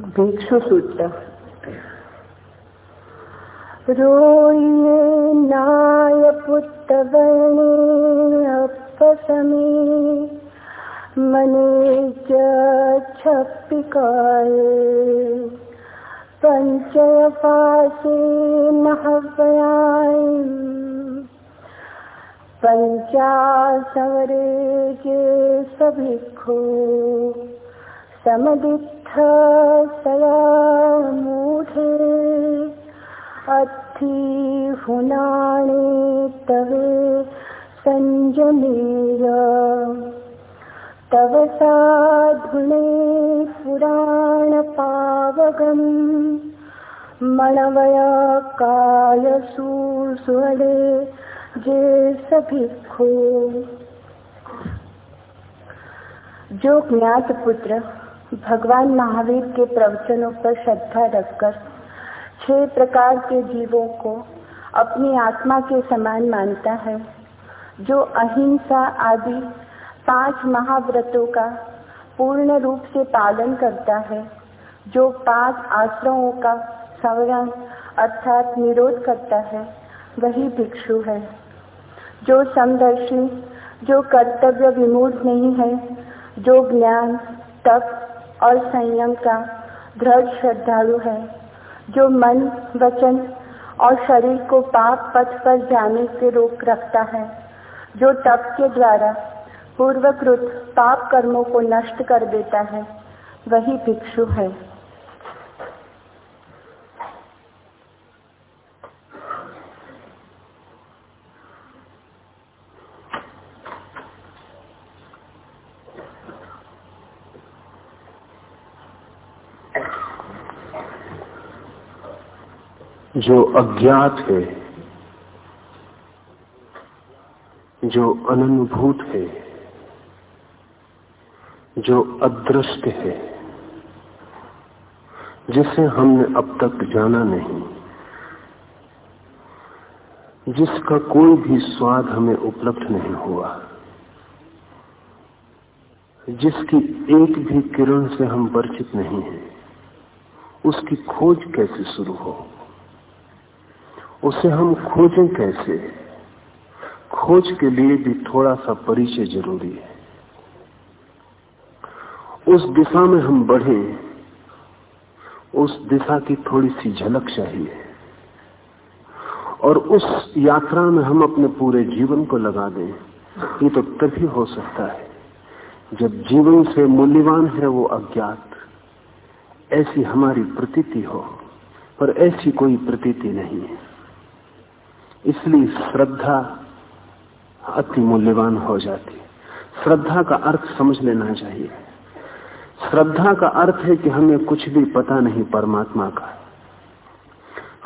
भिक्षु सूत्र रोये नाय पुत्रवर्णे अपसमे मने च छप्पिकाये पञ्चयपासे नहव्याय पञ्चासवरे के सभिक्षु समदित्थ सयामूढे अथि हुनाणे तवे सञ्जनीय तव साधुणे पुराणपावगम् मणवय कायसूसुवडे जे सभिक्षु जो ज्ञात पुत्र भगवान महावीर के प्रवचनों पर श्रद्धा रखकर छह प्रकार के जीवों को अपनी आत्मा के समान मानता है, जो अहिंसा आदि पाँच महाव्रतों का पूर्ण रूप से पालन करता है, जो पाँच आश्रमों का संवरण अर्थात निरोध करता है, वही भिक्षु है। जो समदर्शी, जो कर्तव्य विमूढ़ नहीं है, जो ज्ञान, तप और संयम का दृढ़ श्रद्धालु है, जो मन, वचन और शरीर को पाप पथ पर जाने से रोक रखता है, जो तप के द्वारा पूर्वकृत पाप कर्मों को नष्ट कर देता है, वही भिक्षु है। जो अज्ञात है, जो अनुभूत है, जो अदृष्ट है, जिसे हमने अब तक जाना नहीं, जिसका कोई भी स्वाद हमें उपलब्ध नहीं हुआ, जिसकी एक भी किरण से हम परिचित नहीं हैं, उसकी खोज कैसे शुरू हो? उसे हम खोजें कैसे? खोज के लिए भी थोड़ा सा परिचय ज़रूरी है। उस दिशा में हम बढ़े, उस दिशा की थोड़ी सी झलक चाहिए। और उस यात्रा में हम अपने पूरे जीवन को लगा दें। ये तो तभी हो सकता है, जब जीवन से मूल्यवान है वो अज्ञात। ऐसी हमारी प्रतीति हो, पर ऐसी कोई प्रतीति नहीं है। इसलिए श्रद्धा अति मूल्यवान हो जाती है। श्रद्धा का अर्थ समझ लेना चाहिए। श्रद्धा का अर्थ है कि हमें कुछ भी पता नहीं परमात्मा का।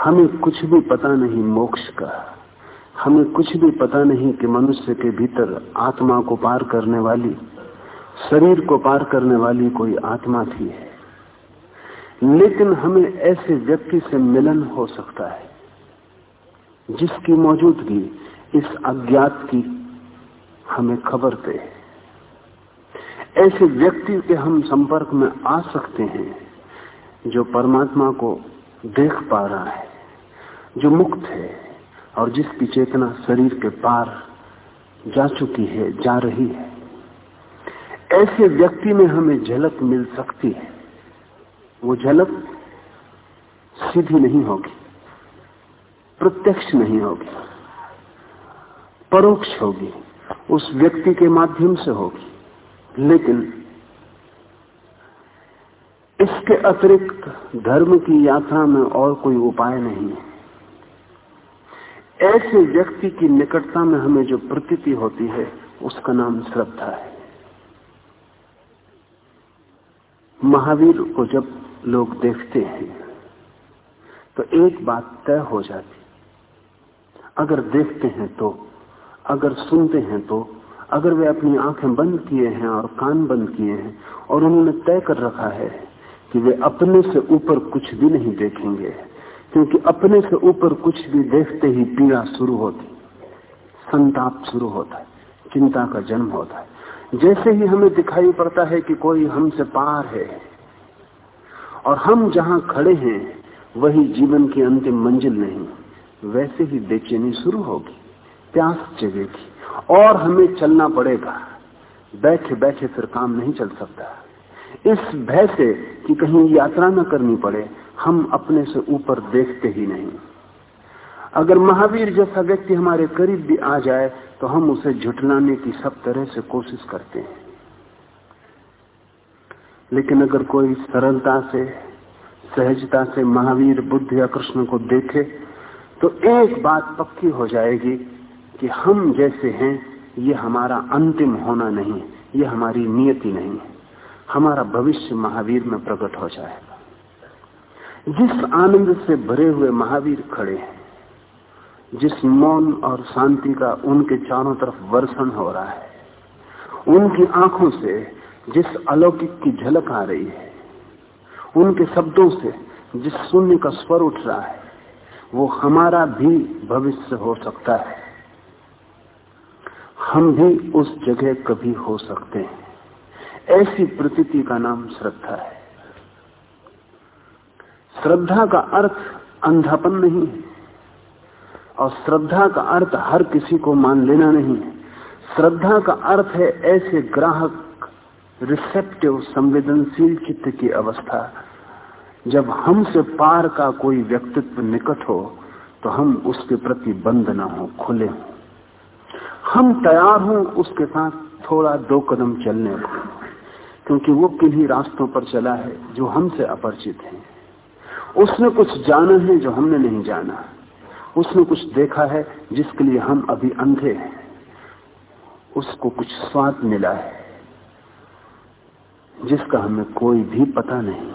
हमें कुछ भी पता नहीं मोक्ष का। हमें कुछ भी पता नहीं कि मनुष्य के भीतर आत्मा को पार करने वाली, शरीर को पार करने वाली कोई आत्मा थी है। लेकिन हमें ऐसे व्यक्ति से मिलन हो सकता है जिसकी मौजूदगी इस अज्ञात की हमें खबर दे। ऐसे व्यक्ति के हम संपर्क में आ सकते हैं जो परमात्मा को देख पा रहा है, जो मुक्त है और जिसकी चेतना शरीर के पार जा चुकी है, जा रही है। ऐसे व्यक्ति में हमें झलक मिल सकती है। वो झलक सीधी नहीं होगी। प्रत्यक्ष नहीं होगी। परोक्ष होगी। उस व्यक्ति के माध्यम से होगी। लेकिन इसके अतिरिक्त धर्म की यात्रा में और कोई उपाय नहीं है। ऐसे व्यक्ति की निकटता में हमें जो प्रतीति होती है, उसका नाम श्रद्धा है। महावीर को जब लोग देखते हैं तो एक बात तय हो जाती अगर देखते हैं तो अगर सुनते हैं तो अगर वे अपनी आँखें बंद किए हैं और कान बंद किए हैं और उन्होंने तय कर रखा है कि वे अपने से ऊपर कुछ भी नहीं देखेंगे, क्योंकि अपने से ऊपर कुछ भी देखते ही पीड़ा शुरू होती, संताप शुरू होता है, चिंता का जन्म होता है। जैसे ही हमें दिखाई पड़ता है कि कोई हमसे पार है और हम जहाँ खड़े हैं, वही जीवन की अंतिम मंजिल नहीं। वैसे ही बेचैनी शुरू होगी, प्यास जगेगी और हमें चलना पड़ेगा। बैठे बैठे फिर काम नहीं चल सकता। इस भय से कि कहीं यात्रा न करनी पड़े, हम अपने से ऊपर देखते ही नहीं। अगर महावीर जैसा व्यक्ति हमारे करीब भी आ जाए तो हम उसे झुटलाने की सब तरह से कोशिश करते हैं। लेकिन अगर कोई सरलता से, सहजता से महावीर, बुद्ध या कृष्ण को देखे तो एक बात पक्की हो जाएगी कि हम जैसे हैं, ये हमारा अंतिम होना नहीं है, ये हमारी नियति नहीं है। हमारा भविष्य महावीर में प्रकट हो जाएगा। जिस आनंद से भरे हुए महावीर खड़े हैं, जिस मौन और शांति का उनके चारों तरफ़ वर्षण हो रहा है, उनकी आँखों से जिस अलौकिक की झलक आ रही है, उनके शब्दों से जिस शून्य का स्वर उठ रहा है वो हमारा भी भविष्य हो सकता है। हम भी उस जगह कभी हो सकते हैं। ऐसी प्रतीति का नाम श्रद्धा है। श्रद्धा का अर्थ अंधापन नहीं है। और श्रद्धा का अर्थ हर किसी को मान लेना नहीं है। श्रद्धा का अर्थ है ऐसे ग्राहक रिसेप्टिव संवेदनशील चित्त की अवस्था। जब हमसे पार का कोई व्यक्तित्व निकट हो तो हम उसके प्रति बंद ना हो, खुले हो। हम तैयार हों उसके साथ थोड़ा दो कदम चलने को, क्योंकि वो किन्हीं रास्तों पर चला है जो हमसे अपरिचित है। उसने कुछ जाना है जो हमने नहीं जाना। उसने कुछ देखा है जिसके लिए हम अभी अंधे हैं। उसको कुछ स्वाद मिला है जिसका हमें कोई भी पता नहीं।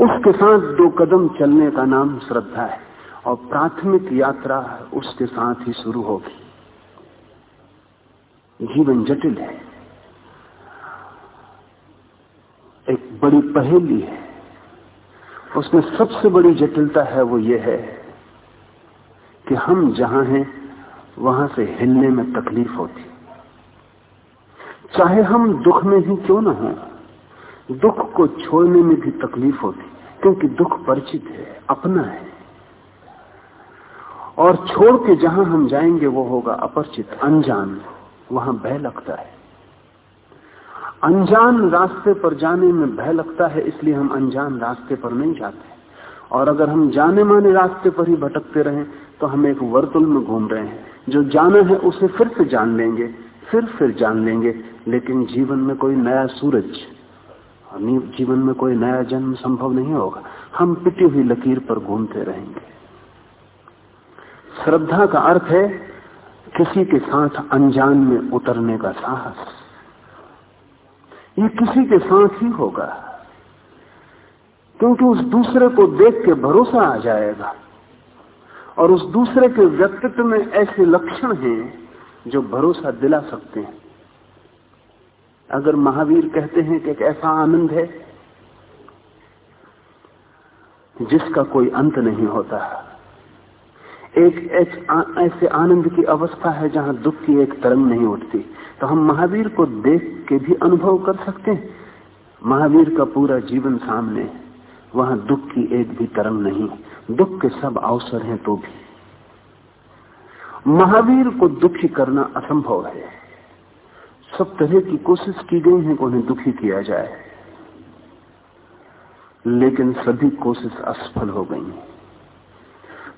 उसके साथ दो कदम चलने का नाम श्रद्धा है और प्राथमिक यात्रा उसके साथ ही शुरू होगी। जीवन जटिल है। एक बड़ी पहेली है। उसमें सबसे बड़ी जटिलता है वो ये है कि हम जहाँ हैं, वहाँ से हिलने में तकलीफ़ होती। चाहे हम दुख में ही क्यों ना हो दुख को छोड़ने में भी तकलीफ़ होती, क्योंकि दुख परिचित है, अपना है। और छोड़ के जहाँ हम जाएँगे, वो होगा अपरिचित, अनजान। वहाँ भय लगता है। अनजान रास्ते पर जाने में भय लगता है, इसलिए हम अनजान रास्ते पर नहीं जाते। और अगर हम जाने माने रास्ते पर ही भटकते रहें तो हम एक वर्तुल में घूम रहे हैं। जो जाना है, उसे फिर से जान लेंगे, फिर फिर जान लेंगे, लेकिन जीवन में कोई नया सूरज जीवन में कोई नया जन्म संभव नहीं होगा। हम पिटी हुई लकीर पर घूमते रहेंगे। श्रद्धा का अर्थ है किसी के साथ अनजान में उतरने का साहस। ये किसी के साथ ही होगा, क्योंकि उस दूसरे को देख के भरोसा आ जाएगा। और उस दूसरे के व्यक्तित्व में ऐसे लक्षण हैं जो भरोसा दिला सकते हैं। अगर महावीर कहते हैं कि एक ऐसा आनंद है जिसका कोई अंत नहीं होता। एक ऐसे आनंद की अवस्था है जहाँ दुख की एक तरंग नहीं उठती। तो हम महावीर को देख के भी अनुभव कर सकते हैं। महावीर का पूरा जीवन सामने, वहाँ दुख की एक भी तरंग नहीं। दुख के सब अवसर हैं तो भी। महावीर को दुखी करना असंभव है। सब तरह की कोशिश की गई है उन्हें दुखी किया जाए। लेकिन सभी कोशिश असफल हो गई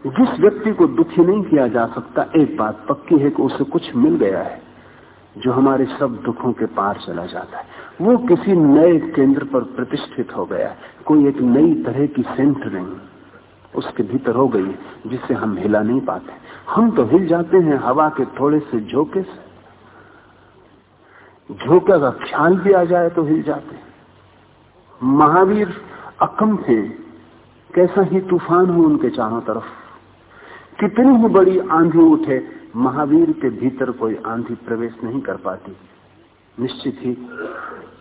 जिस व्यक्ति को दुखी नहीं किया जा सकता, एक बात पक्की है कि उसे कुछ मिल गया है जो हमारे सब दुखों के पार चला जाता है। वो किसी नए केंद्र पर प्रतिष्ठित हो गया कोई एक नई तरह की सेंट नहीं, उसके भीतर हो गई जिससे हम हिला नहीं पाते। हम तो हिल जाते हैं, हवा के थोड़े से झोंके से। झोंके का ख्याल भी आ जाए तो हिल जाते महावीर अकम थे, कैसा ही तूफ़ान हो उनके चारों तरफ़। कितनी ही बड़ी आंधी उठे, महावीर के भीतर कोई आंधी प्रवेश नहीं कर पाती। निश्चित ही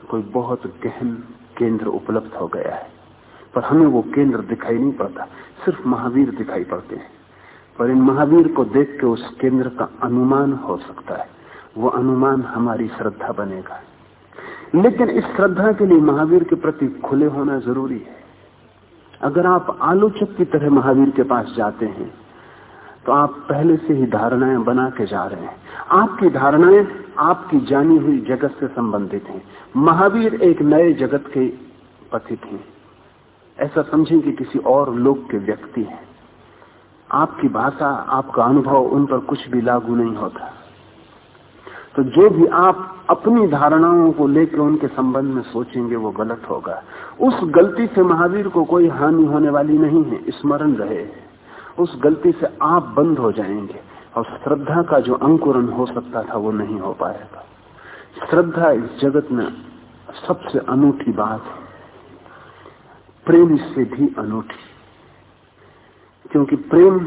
कोई बहुत गहन केंद्र उपलब्ध हो गया है, पर हमें वो केंद्र दिखाई नहीं पड़ता, सिर्फ़ महावीर दिखाई पड़ते हैं। पर इन महावीर को देख के उस केंद्र का अनुमान हो सकता है। वो अनुमान हमारी श्रद्धा बनेगा। लेकिन इस श्रद्धा के लिए महावीर के प्रति खुले होना ज़रूरी है। अगर आप आलोचक की तरह महावीर के पास जाते हैं तो आप पहले से ही धारणाएँ बना के जा रहे हैं। आपकी धारणाएँ आपकी जानी हुई जगत से संबंधित हैं। महावीर एक नए जगत के पथित हैं। ऐसा समझें कि किसी और लोक के व्यक्ति हैं। आपकी भाषा, आपका अनुभव उन पर कुछ भी लागू नहीं होता। तो जो भी आप अपनी धारणाओं को लेकर उनके संबंध में सोचेंगे, वो गलत होगा। उस गलती से महावीर को कोई हानि होने वाली नहीं है, स्मरण रहे। उस गलती से आप बंद हो जाएँगे और श्रद्धा का जो अंकुरन हो सकता था, वो नहीं हो पाएगा। श्रद्धा इस जगत में सबसे अनूठी बात है। प्रेम से भी अनूठी। क्योंकि प्रेम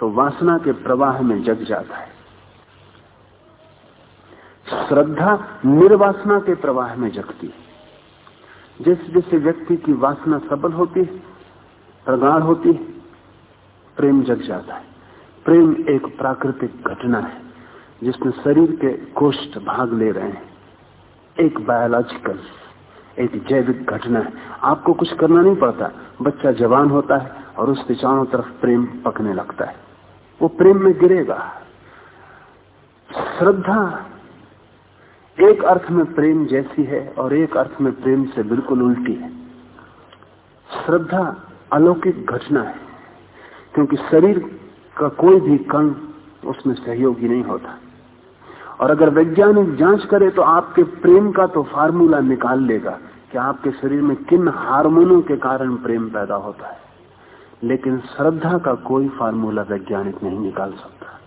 तो वासना के प्रवाह में जग जाता है। श्रद्धा निर्वासना के प्रवाह में जगती है। जैसे जैसे व्यक्ति की वासना सबल होती है, प्रगाढ़ होती है, प्रेम जग जाता है। प्रेम एक प्राकृतिक घटना है, जिसमें शरीर के कोष्ठ भाग ले रहे हैं। एक बायोलॉजिकल एक जैविक घटना है। आपको कुछ करना नहीं पड़ता। बच्चा जवान होता है और उसके चारों तरफ़ प्रेम पकने लगता है। वो प्रेम में गिरेगा। श्रद्धा एक अर्थ में प्रेम जैसी है और एक अर्थ में प्रेम से बिल्कुल उल्टी है। श्रद्धा अलौकिक घटना है, क्योंकि शरीर का कोई भी कण उसमें सहयोगी नहीं होता। और अगर वैज्ञानिक जाँच करे तो आपके प्रेम का तो फार्मूला निकाल लेगा कि आपके शरीर में किन हार्मोनों के कारण प्रेम पैदा होता है। लेकिन श्रद्धा का कोई फार्मूला वैज्ञानिक नहीं निकाल सकता।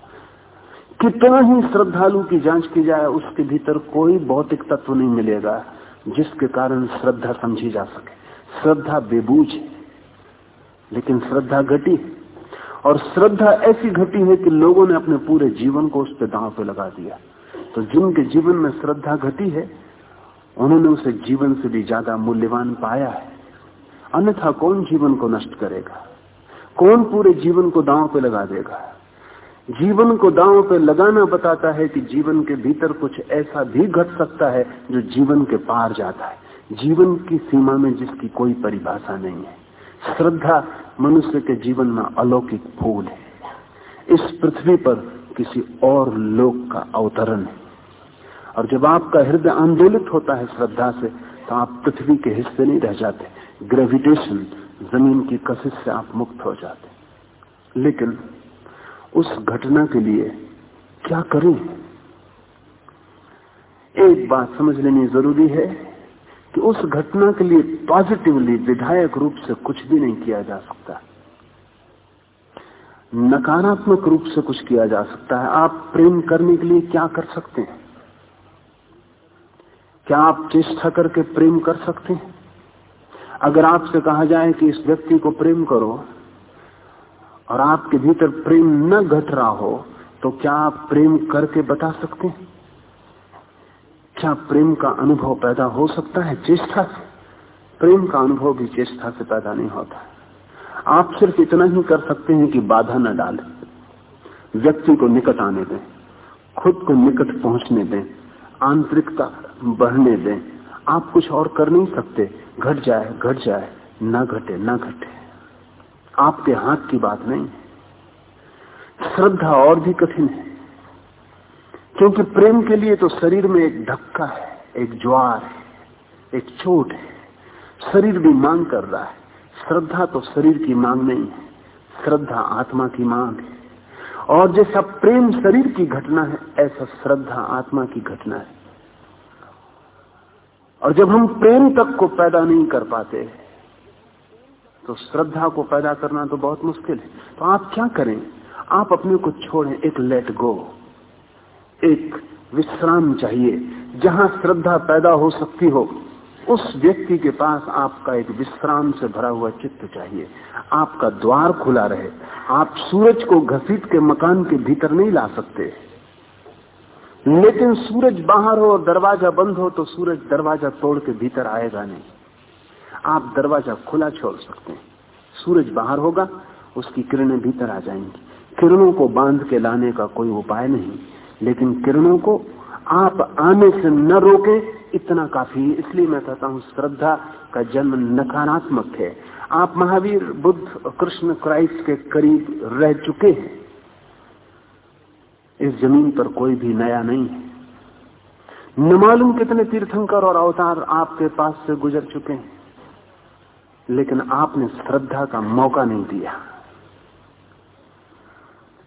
कितना ही श्रद्धालु की जाँच की जाए, उसके भीतर कोई भौतिक तत्व नहीं मिलेगा जिसके कारण श्रद्धा समझी जा सके। श्रद्धा बेबूझ है, लेकिन श्रद्धा घटी है। और श्रद्धा ऐसी घटी है कि लोगों ने अपने पूरे जीवन को उस पर दांव पे लगा दिया। तो जिनके जीवन में श्रद्धा घटी है, उन्होंने उसे जीवन से भी ज़्यादा मूल्यवान पाया है। अन्यथा कौन जीवन को नष्ट करेगा? कौन पूरे जीवन को दांव पे लगा देगा? जीवन को दांव पे लगाना बताता है कि जीवन के भीतर कुछ ऐसा भी घट सकता है जो जीवन के पार जाता है। जीवन की सीमा में जिसकी कोई परिभाषा नहीं है। श्रद्धा मनुष्य के जीवन में अलौकिक फूल है। इस पृथ्वी पर किसी और लोक का अवतरण है। और जब आपका हृदय आंदोलित होता है श्रद्धा से तो आप पृथ्वी के हिस्से नहीं रह जाते। ग्रेविटेशन ज़मीन की कशिश से आप मुक्त हो जाते। लेकिन उस घटना के लिए क्या करें? एक बात समझ लेनी ज़रूरी है कि उस घटना के लिए पॉजिटिवली विधायक रूप से कुछ भी नहीं किया जा सकता। नकारात्मक रूप से कुछ किया जा सकता है। आप प्रेम करने के लिए क्या कर सकते हैं? क्या आप चेष्टा करके प्रेम कर सकते हैं? अगर आपसे कहा जाए कि इस व्यक्ति को प्रेम करो और आपके भीतर प्रेम न घट रहा हो तो क्या आप प्रेम करके बता सकते हैं? क्या प्रेम का अनुभव पैदा हो सकता है? चेष्टा से। प्रेम का अनुभव भी चेष्टा से पैदा नहीं होता। आप सिर्फ़ इतना ही कर सकते हैं कि बाधा न डालें। व्यक्ति को निकट आने दें। खुद को निकट पहुँचने दें। आंतरिकता बढ़ने दें। आप कुछ और कर नहीं सकते। घट जाए घट जाए, ना घटे ना घटे। आपके हाथ की बात नहीं है। श्रद्धा और भी कठिन है। क्योंकि प्रेम के लिए तो शरीर में एक धक्का है, एक ज्वार है, एक चोट है। शरीर भी मांग कर रहा है। श्रद्धा तो शरीर की मांग नहीं है, श्रद्धा आत्मा की मांग है। और जैसा प्रेम शरीर की घटना है, ऐसा श्रद्धा आत्मा की घटना है। और जब हम प्रेम तक को पैदा नहीं कर पाते तो श्रद्धा को पैदा करना तो बहुत मुश्किल है। तो आप क्या करें? आप अपने को छोड़ें, एक लेट गो एक विश्राम चाहिए। जहाँ श्रद्धा पैदा हो सकती हो, उस व्यक्ति के पास आपका एक विश्राम से भरा हुआ चित्त चाहिए। आपका द्वार खुला रहे। आप सूरज को घसीट के मकान के भीतर नहीं ला सकते। लेकिन सूरज बाहर हो दरवाज़ा बंद हो तो सूरज दरवाज़ा तोड़ के भीतर आएगा नहीं। आप दरवाज़ा खुला छोड़ सकते हैं। सूरज बाहर होगा, उसकी किरणें भीतर आ जाएँगी। किरणों को बाँध के लाने का कोई उपाय नहीं, लेकिन किरणों को आप आने से न रोके, इतना काफ़ी। इसलिए मैं कहता हूँ, श्रद्धा का जन्म नकारात्मक है। आप महावीर, बुद्ध कृष्ण क्राइस्ट के करीब रह चुके हैं। इस ज़मीन पर कोई भी नया नहीं है। न मालूम कितने तीर्थंकर और अवतार आपके पास से गुजर चुके हैं। लेकिन आपने श्रद्धा का मौका नहीं दिया।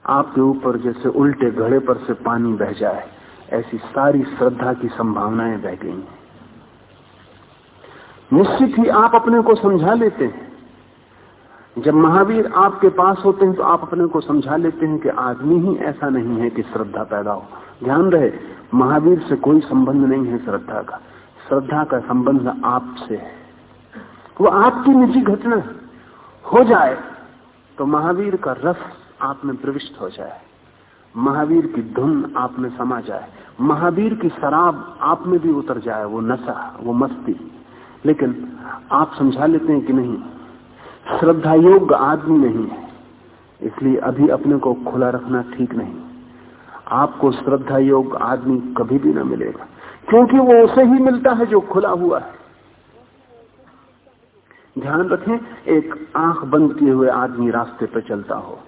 आपके ऊपर जैसे उल्टे घड़े पर से पानी बह जाए, ऐसी सारी श्रद्धा की संभावनाएँ बह गई हैं। निश्चित ही आप अपने को समझा लेते हैं। जब महावीर आपके पास होते हैं तो आप अपने को समझा लेते हैं कि आदमी ही ऐसा नहीं है कि श्रद्धा पैदा हो। ध्यान रहे, महावीर से कोई संबंध नहीं है श्रद्धा का। श्रद्धा का संबंध आपसे है। वो आपकी निजी घटना हो जाए तो महावीर का रस आप में प्रविष्ट हो जाए। महावीर की धुन आप में समा जाए। महावीर की शराब आप में भी उतर जाए, वो नशा, वो मस्ती। लेकिन आप समझा लेते हैं कि नहीं, श्रद्धा योग्य आदमी नहीं है। इसलिए अभी अपने को खुला रखना ठीक नहीं। आपको श्रद्धा योग्य आदमी कभी भी ना मिलेगा, क्योंकि वो उसे ही मिलता है जो खुला हुआ है। ध्यान रखें, एक आँख बंद किए हुए आदमी रास्ते पर चलता हो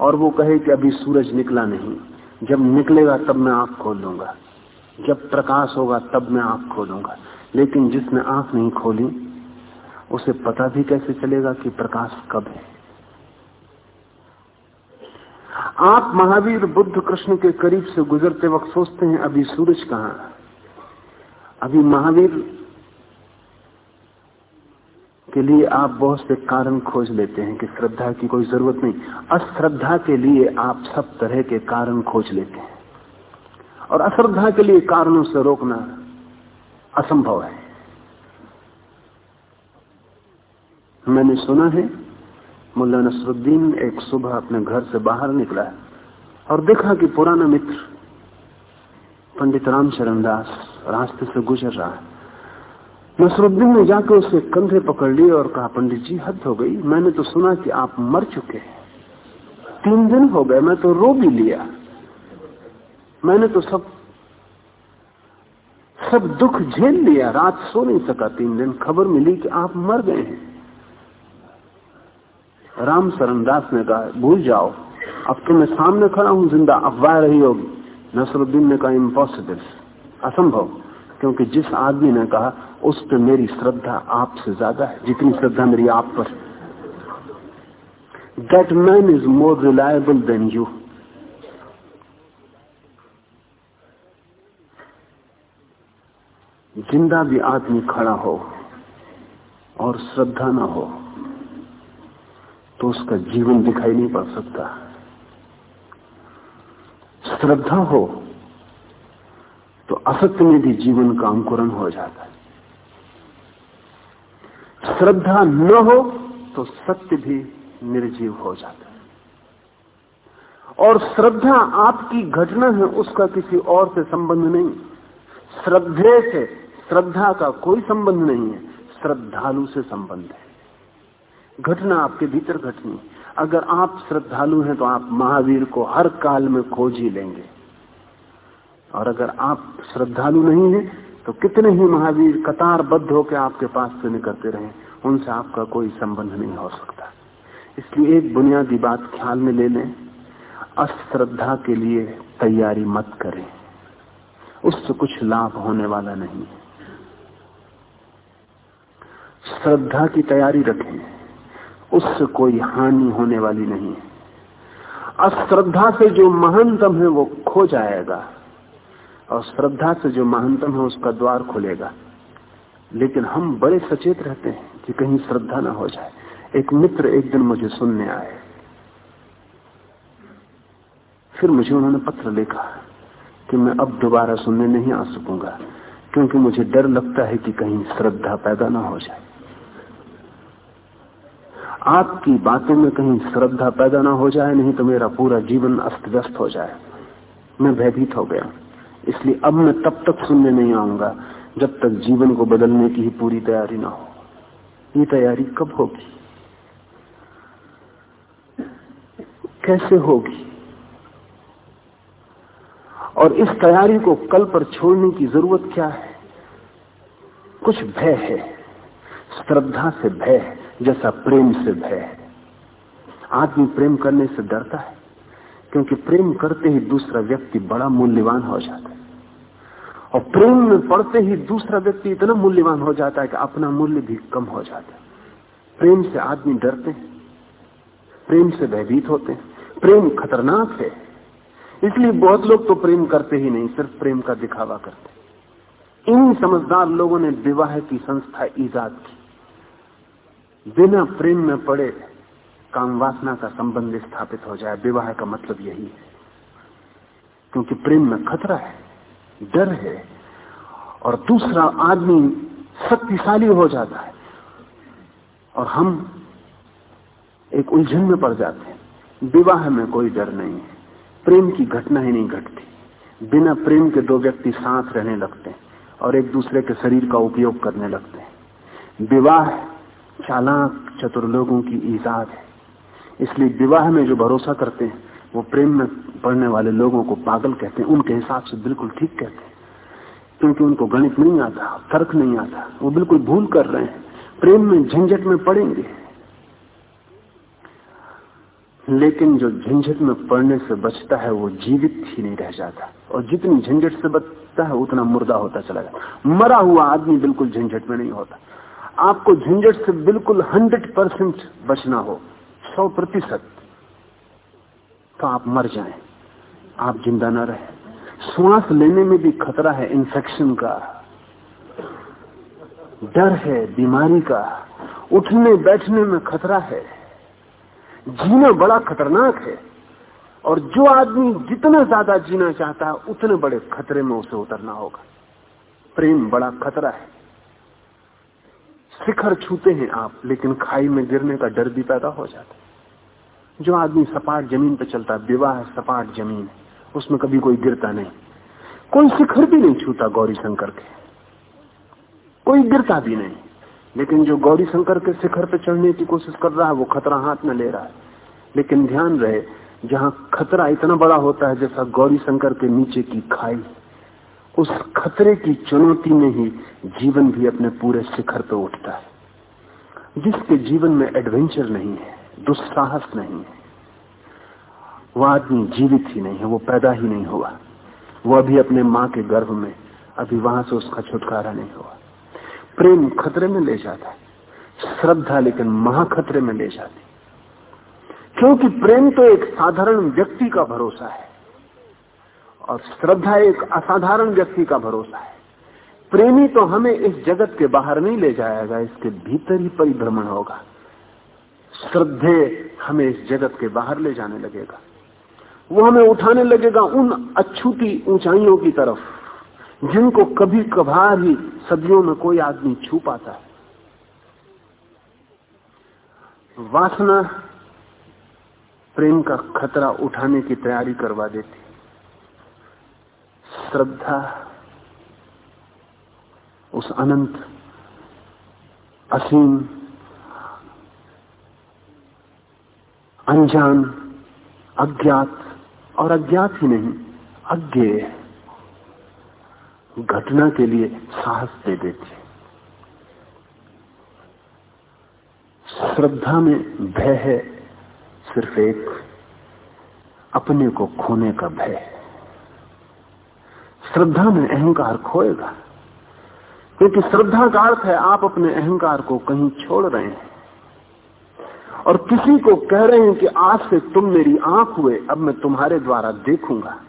और वो कहे कि अभी सूरज निकला नहीं, जब निकलेगा तब मैं आँख खोल लूँगा। जब प्रकाश होगा तब मैं आँख खोलूँगा। लेकिन जिसने आँख नहीं खोली, उसे पता भी कैसे चलेगा कि प्रकाश कब है? आप महावीर बुद्ध कृष्ण के करीब से गुजरते वक्त सोचते हैं, अभी सूरज कहाँ अभी महावीर के लिए आप बहुत से कारण खोज लेते हैं कि श्रद्धा की कोई ज़रूरत नहीं। अश्रद्धा के लिए आप सब तरह के कारण खोज लेते हैं। और अश्रद्धा के लिए कारणों से रोकना असंभव है। मैंने सुना है, मुल्ला नसरुद्दीन एक सुबह अपने घर से बाहर निकला और देखा कि पुराना मित्र पंडित रामचरण दास रास्ते से गुजर रहा है। नसरुद्दीन ने जाकर उसके कंधे पकड़ लिए और कहा, पंडित जी, हद हो गई। मैंने तो सुना कि आप मर चुके हैं। तीन दिन हो गए, मैं तो रो भी लिया। मैंने तो सब सब दुख झेल लिया। रात सो नहीं सका तीन दिन। खबर मिली कि आप मर गए हैं। राम शरण दास ने कहा, भूल जाओ। अब तो मैं सामने खड़ा हूँ, ज़िंदा अफवाह रही होगी। नसरुद्दीन ने कहा, इम्पॉसिबल। असंभव। क्योंकि जिस आदमी ने कहा, उस पर मेरी श्रद्धा आपसे ज़्यादा है, जितनी श्रद्धा मेरी आप पर that man is more reliable than you ज़िंदा भी आदमी खड़ा हो और श्रद्धा ना हो तो उसका जीवन दिखाई नहीं पड़ सकता। श्रद्धा हो असत्य में भी जीवन का अंकुरण हो जाता है। श्रद्धा न हो तो सत्य भी निर्जीव हो जाता है। और श्रद्धा आपकी घटना है, उसका किसी और से संबंध नहीं। श्रद्धे से, श्रद्धा का कोई संबंध नहीं है, श्रद्धालु से संबंध है। घटना आपके भीतर घटनी अगर आप श्रद्धालु हैं तो आप महावीर को हर काल में खोज ही लेंगे। और अगर आप श्रद्धालु नहीं हैं तो कितने ही महावीर कतारबद्ध होकर आपके पास से निकलते रहे, उनसे आपका कोई संबंध नहीं हो सकता। इसलिए एक बुनियादी बात ख्याल में ले लें, अश्रद्धा के लिए तैयारी मत करें। उससे कुछ लाभ होने वाला नहीं। है श्रद्धा की तैयारी रखें, उससे कोई हानि होने वाली नहीं। है अश्रद्धा से जो महानतम है, वो खो जाएगा। और श्रद्धा से जो महानतम है उसका द्वार खुलेगा। लेकिन हम बड़े सचेत रहते हैं कि कहीं श्रद्धा ना हो जाए। एक मित्र एक दिन मुझे सुनने आए। फिर मुझे उन्होंने पत्र लिखा कि मैं अब दोबारा सुनने नहीं आ सकूँगा, क्योंकि मुझे डर लगता है कि कहीं श्रद्धा पैदा ना हो जाए। आपकी बातों में कहीं श्रद्धा पैदा ना हो जाए, नहीं तो मेरा पूरा जीवन अस्त व्यस्त हो जाए। मैं भयभीत हो गया। इसलिए अब मैं तब तक सुनने नहीं आऊँगा, जब तक जीवन को बदलने की ही पूरी तैयारी ना हो। ये तैयारी कब होगी? कैसे होगी? और इस तैयारी को कल पर छोड़ने की ज़रूरत क्या है? कुछ भय है, श्रद्धा से भय है, जैसा प्रेम से भय है। आदमी प्रेम करने से डरता है, क्योंकि प्रेम करते ही दूसरा व्यक्ति बड़ा मूल्यवान हो जाता है। और प्रेम में पड़ते ही दूसरा व्यक्ति इतना मूल्यवान हो जाता है कि अपना मूल्य भी कम हो जाता है। प्रेम से आदमी डरते हैं। प्रेम से भयभीत होते हैं। प्रेम खतरनाक है। इसलिए बहुत लोग तो प्रेम करते ही नहीं, सिर्फ़ प्रेम का दिखावा करते इन समझदार लोगों ने विवाह की संस्था ईजाद की। बिना प्रेम में पड़े काम वासना का संबंध स्थापित हो जाए, विवाह का मतलब यही है। क्योंकि प्रेम में खतरा है। डर है और दूसरा आदमी शक्तिशाली हो जाता है और हम एक उलझन में पड़ जाते हैं। विवाह में कोई डर नहीं है। प्रेम की घटना ही नहीं घटती। बिना प्रेम के दो व्यक्ति साथ रहने लगते हैं और एक दूसरे के शरीर का उपयोग करने लगते हैं। विवाह चालाक, चतुर लोगों की ईजाद है। इसलिए विवाह में जो भरोसा करते हैं वो प्रेम में पढ़ने वाले लोगों को पागल कहते हैं, उनके हिसाब से बिल्कुल ठीक कहते हैं। क्योंकि उनको गणित नहीं आता, तर्क नहीं आता, वो बिल्कुल भूल कर रहे हैं। प्रेम में झंझट में पड़ेंगे। लेकिन जो झंझट में पड़ने से बचता है, वो जीवित ही नहीं रह जाता। और जितनी झंझट से बचता है, उतना मुर्दा होता चला जाता मरा हुआ आदमी बिल्कुल झंझट में नहीं होता। आपको झंझट से बिल्कुल हंड्रेड परसेंट बचना हो, सौ प्रतिशत। तो आप मर जाएँ, आप ज़िंदा ना रहे। श्वास लेने में भी खतरा है इन्फेक्शन का। डर है बीमारी का। उठने बैठने में खतरा है। जीना बड़ा खतरनाक है। और जो आदमी जितना ज़्यादा जीना चाहता है, उतने बड़े खतरे में उसे उतरना होगा। प्रेम बड़ा खतरा है। शिखर छूते हैं आप, लेकिन खाई में गिरने का डर भी पैदा हो जाता है। जो आदमी सपाट ज़मीन पर चलता विवाह सपाट ज़मीन है, उसमें कभी कोई गिरता नहीं। कोई शिखर भी नहीं छूता गौरी शंकर के। कोई गिरता भी नहीं। लेकिन जो गौरी शंकर के शिखर पर चढ़ने की कोशिश कर रहा है, वो खतरा हाथ में ले रहा है। लेकिन ध्यान रहे, जहाँ खतरा इतना बड़ा होता है, जैसा गौरी शंकर के नीचे की खाई, उस खतरे की चुनौती में ही जीवन भी अपने पूरे शिखर पर उठता है, जिसके जीवन में एडवेंचर नहीं है। दुस्साहस नहीं है। वह आदमी जीवित ही नहीं है, वो पैदा ही नहीं हुआ। वो अभी अपने माँ के गर्भ में, अभी वहाँ से उसका छुटकारा नहीं हुआ। प्रेम खतरे में ले जाता है, श्रद्धा लेकिन महाखतरे में ले जाती क्योंकि प्रेम तो एक साधारण व्यक्ति का भरोसा है, और श्रद्धा एक असाधारण व्यक्ति का भरोसा है। प्रेमी तो हमें इस जगत के बाहर नहीं ले जाएगा इसके भीतर ही परिभ्रमण होगा। श्रद्धे हमें इस जगत के बाहर ले जाने लगेगा। वो हमें उठाने लगेगा उन अछूती ऊंचाइयों की तरफ़, जिनको कभी कभार ही सदियों में कोई आदमी छू पाता है। वासना प्रेम का खतरा उठाने की तैयारी करवा देती। श्रद्धा, उस अनंत, असीम अनजान, अज्ञात और अज्ञात ही नहीं अज्ञेय घटना के लिए साहस दे देती। श्रद्धा में भय है, सिर्फ़ एक, अपने को खोने का भय। श्रद्धा में अहंकार खोएगा, क्योंकि श्रद्धा का अर्थ है आप अपने अहंकार को कहीं छोड़ रहे हैं। और किसी को कह रहे हैं कि आज से तुम मेरी आँख हुए, अब मैं तुम्हारे द्वारा देखूँगा।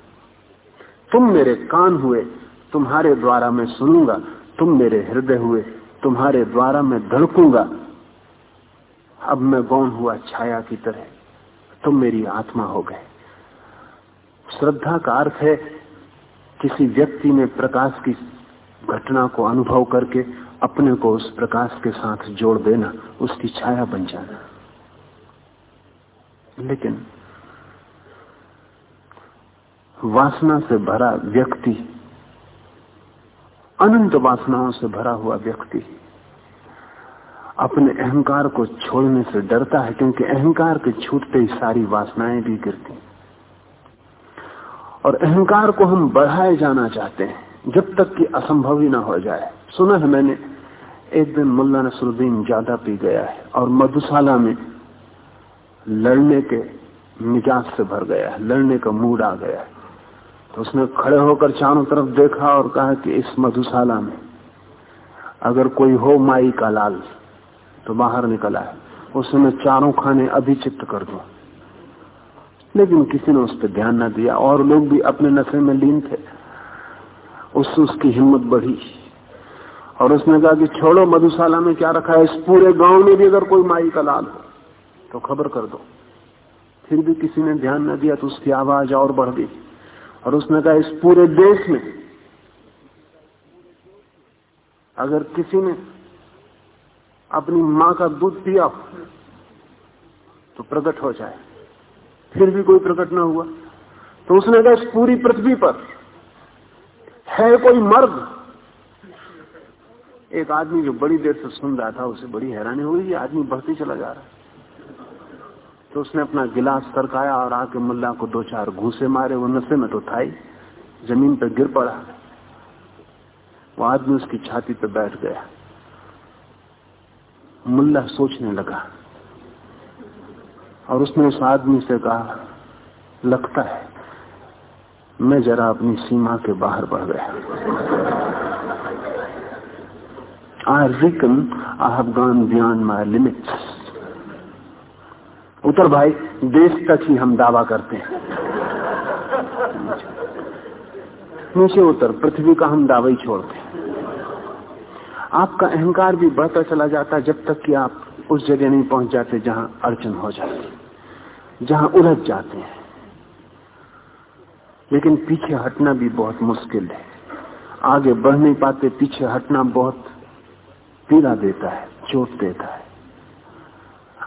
तुम मेरे कान हुए, तुम्हारे द्वारा मैं सुनूँगा। तुम मेरे हृदय हुए, तुम्हारे द्वारा मैं धड़कूँगा। अब मैं गौन हुआ छाया की तरह, तुम मेरी आत्मा हो गए। श्रद्धा का अर्थ है, किसी व्यक्ति ने प्रकाश की घटना को अनुभव करके अपने को उस प्रकाश के साथ जोड़ देना, उसकी छाया बन जाना। लेकिन वासना से भरा व्यक्ति, अनंत वासनाओं से भरा हुआ व्यक्ति अपने अहंकार को छोड़ने से डरता है, क्योंकि अहंकार के छूटते ही सारी वासनाएँ भी गिरती और अहंकार को हम बढ़ाए जाना चाहते हैं, जब तक कि असंभव ही ना हो जाए। सुना है मैंने, एक दिन मुल्ला नसरुद्दीन ज़्यादा पी गया है, और मधुशाला में लड़ने के मिजाज से भर गया है, लड़ने का मूड आ गया है। तो उसने खड़े होकर चारों तरफ़ देखा और कहा कि इस मधुशाला में अगर कोई हो माई का लाल तो बाहर निकला है। उसे मैं चारों खाने अभी कर दू। लेकिन किसी ने उस पर ध्यान न दिया और लोग भी अपने नशे में लीन थे। उससे उसकी हिम्मत बढ़ी। और उसने कहा कि छोड़ो मधुशाला में क्या रखा है, इस पूरे गाँव में भी अगर कोई माई का लाल हो तो खबर कर दो। फिर भी किसी ने ध्यान न दिया तो उसकी आवाज़ और बढ़ गई। और उसने कहा, इस पूरे देश में अगर किसी ने अपनी माँ का दूध पिया तो प्रकट हो जाए। फिर भी कोई प्रकट ना हुआ। तो उसने कहा, इस पूरी पृथ्वी पर है कोई मर्द? एक आदमी जो बड़ी देर से सुन रहा था, उसे बड़ी हैरानी हुई आदमी बढ़ती चला जा रहा तो उसने अपना गिलास सरकाया और आके मुल्ला को दो चार घूसे मारे, वो नशे में तो था ही। ज़मीन पर गिर पड़ा। वो आदमी उसकी छाती पर बैठ गया। मुल्ला सोचने लगा और उसने उस आदमी से कहा, लगता है मैं जरा अपनी सीमा के बाहर बढ़ गया। I reckon I have gone beyond my limits उतर भाई, देश तक ही हम दावा करते हैं। नीचे उतर, पृथ्वी का हम दावा ही छोड़ते हैं। आपका अहंकार भी बढ़ता चला जाता जब तक कि आप उस जगह नहीं पहुँच जाते जहाँ अड़चन हो जाती जहाँ उलझ जाते हैं। लेकिन पीछे हटना भी बहुत मुश्किल है। आगे बढ़ नहीं पाते, पीछे हटना बहुत पीड़ा देता है, चोट देता है,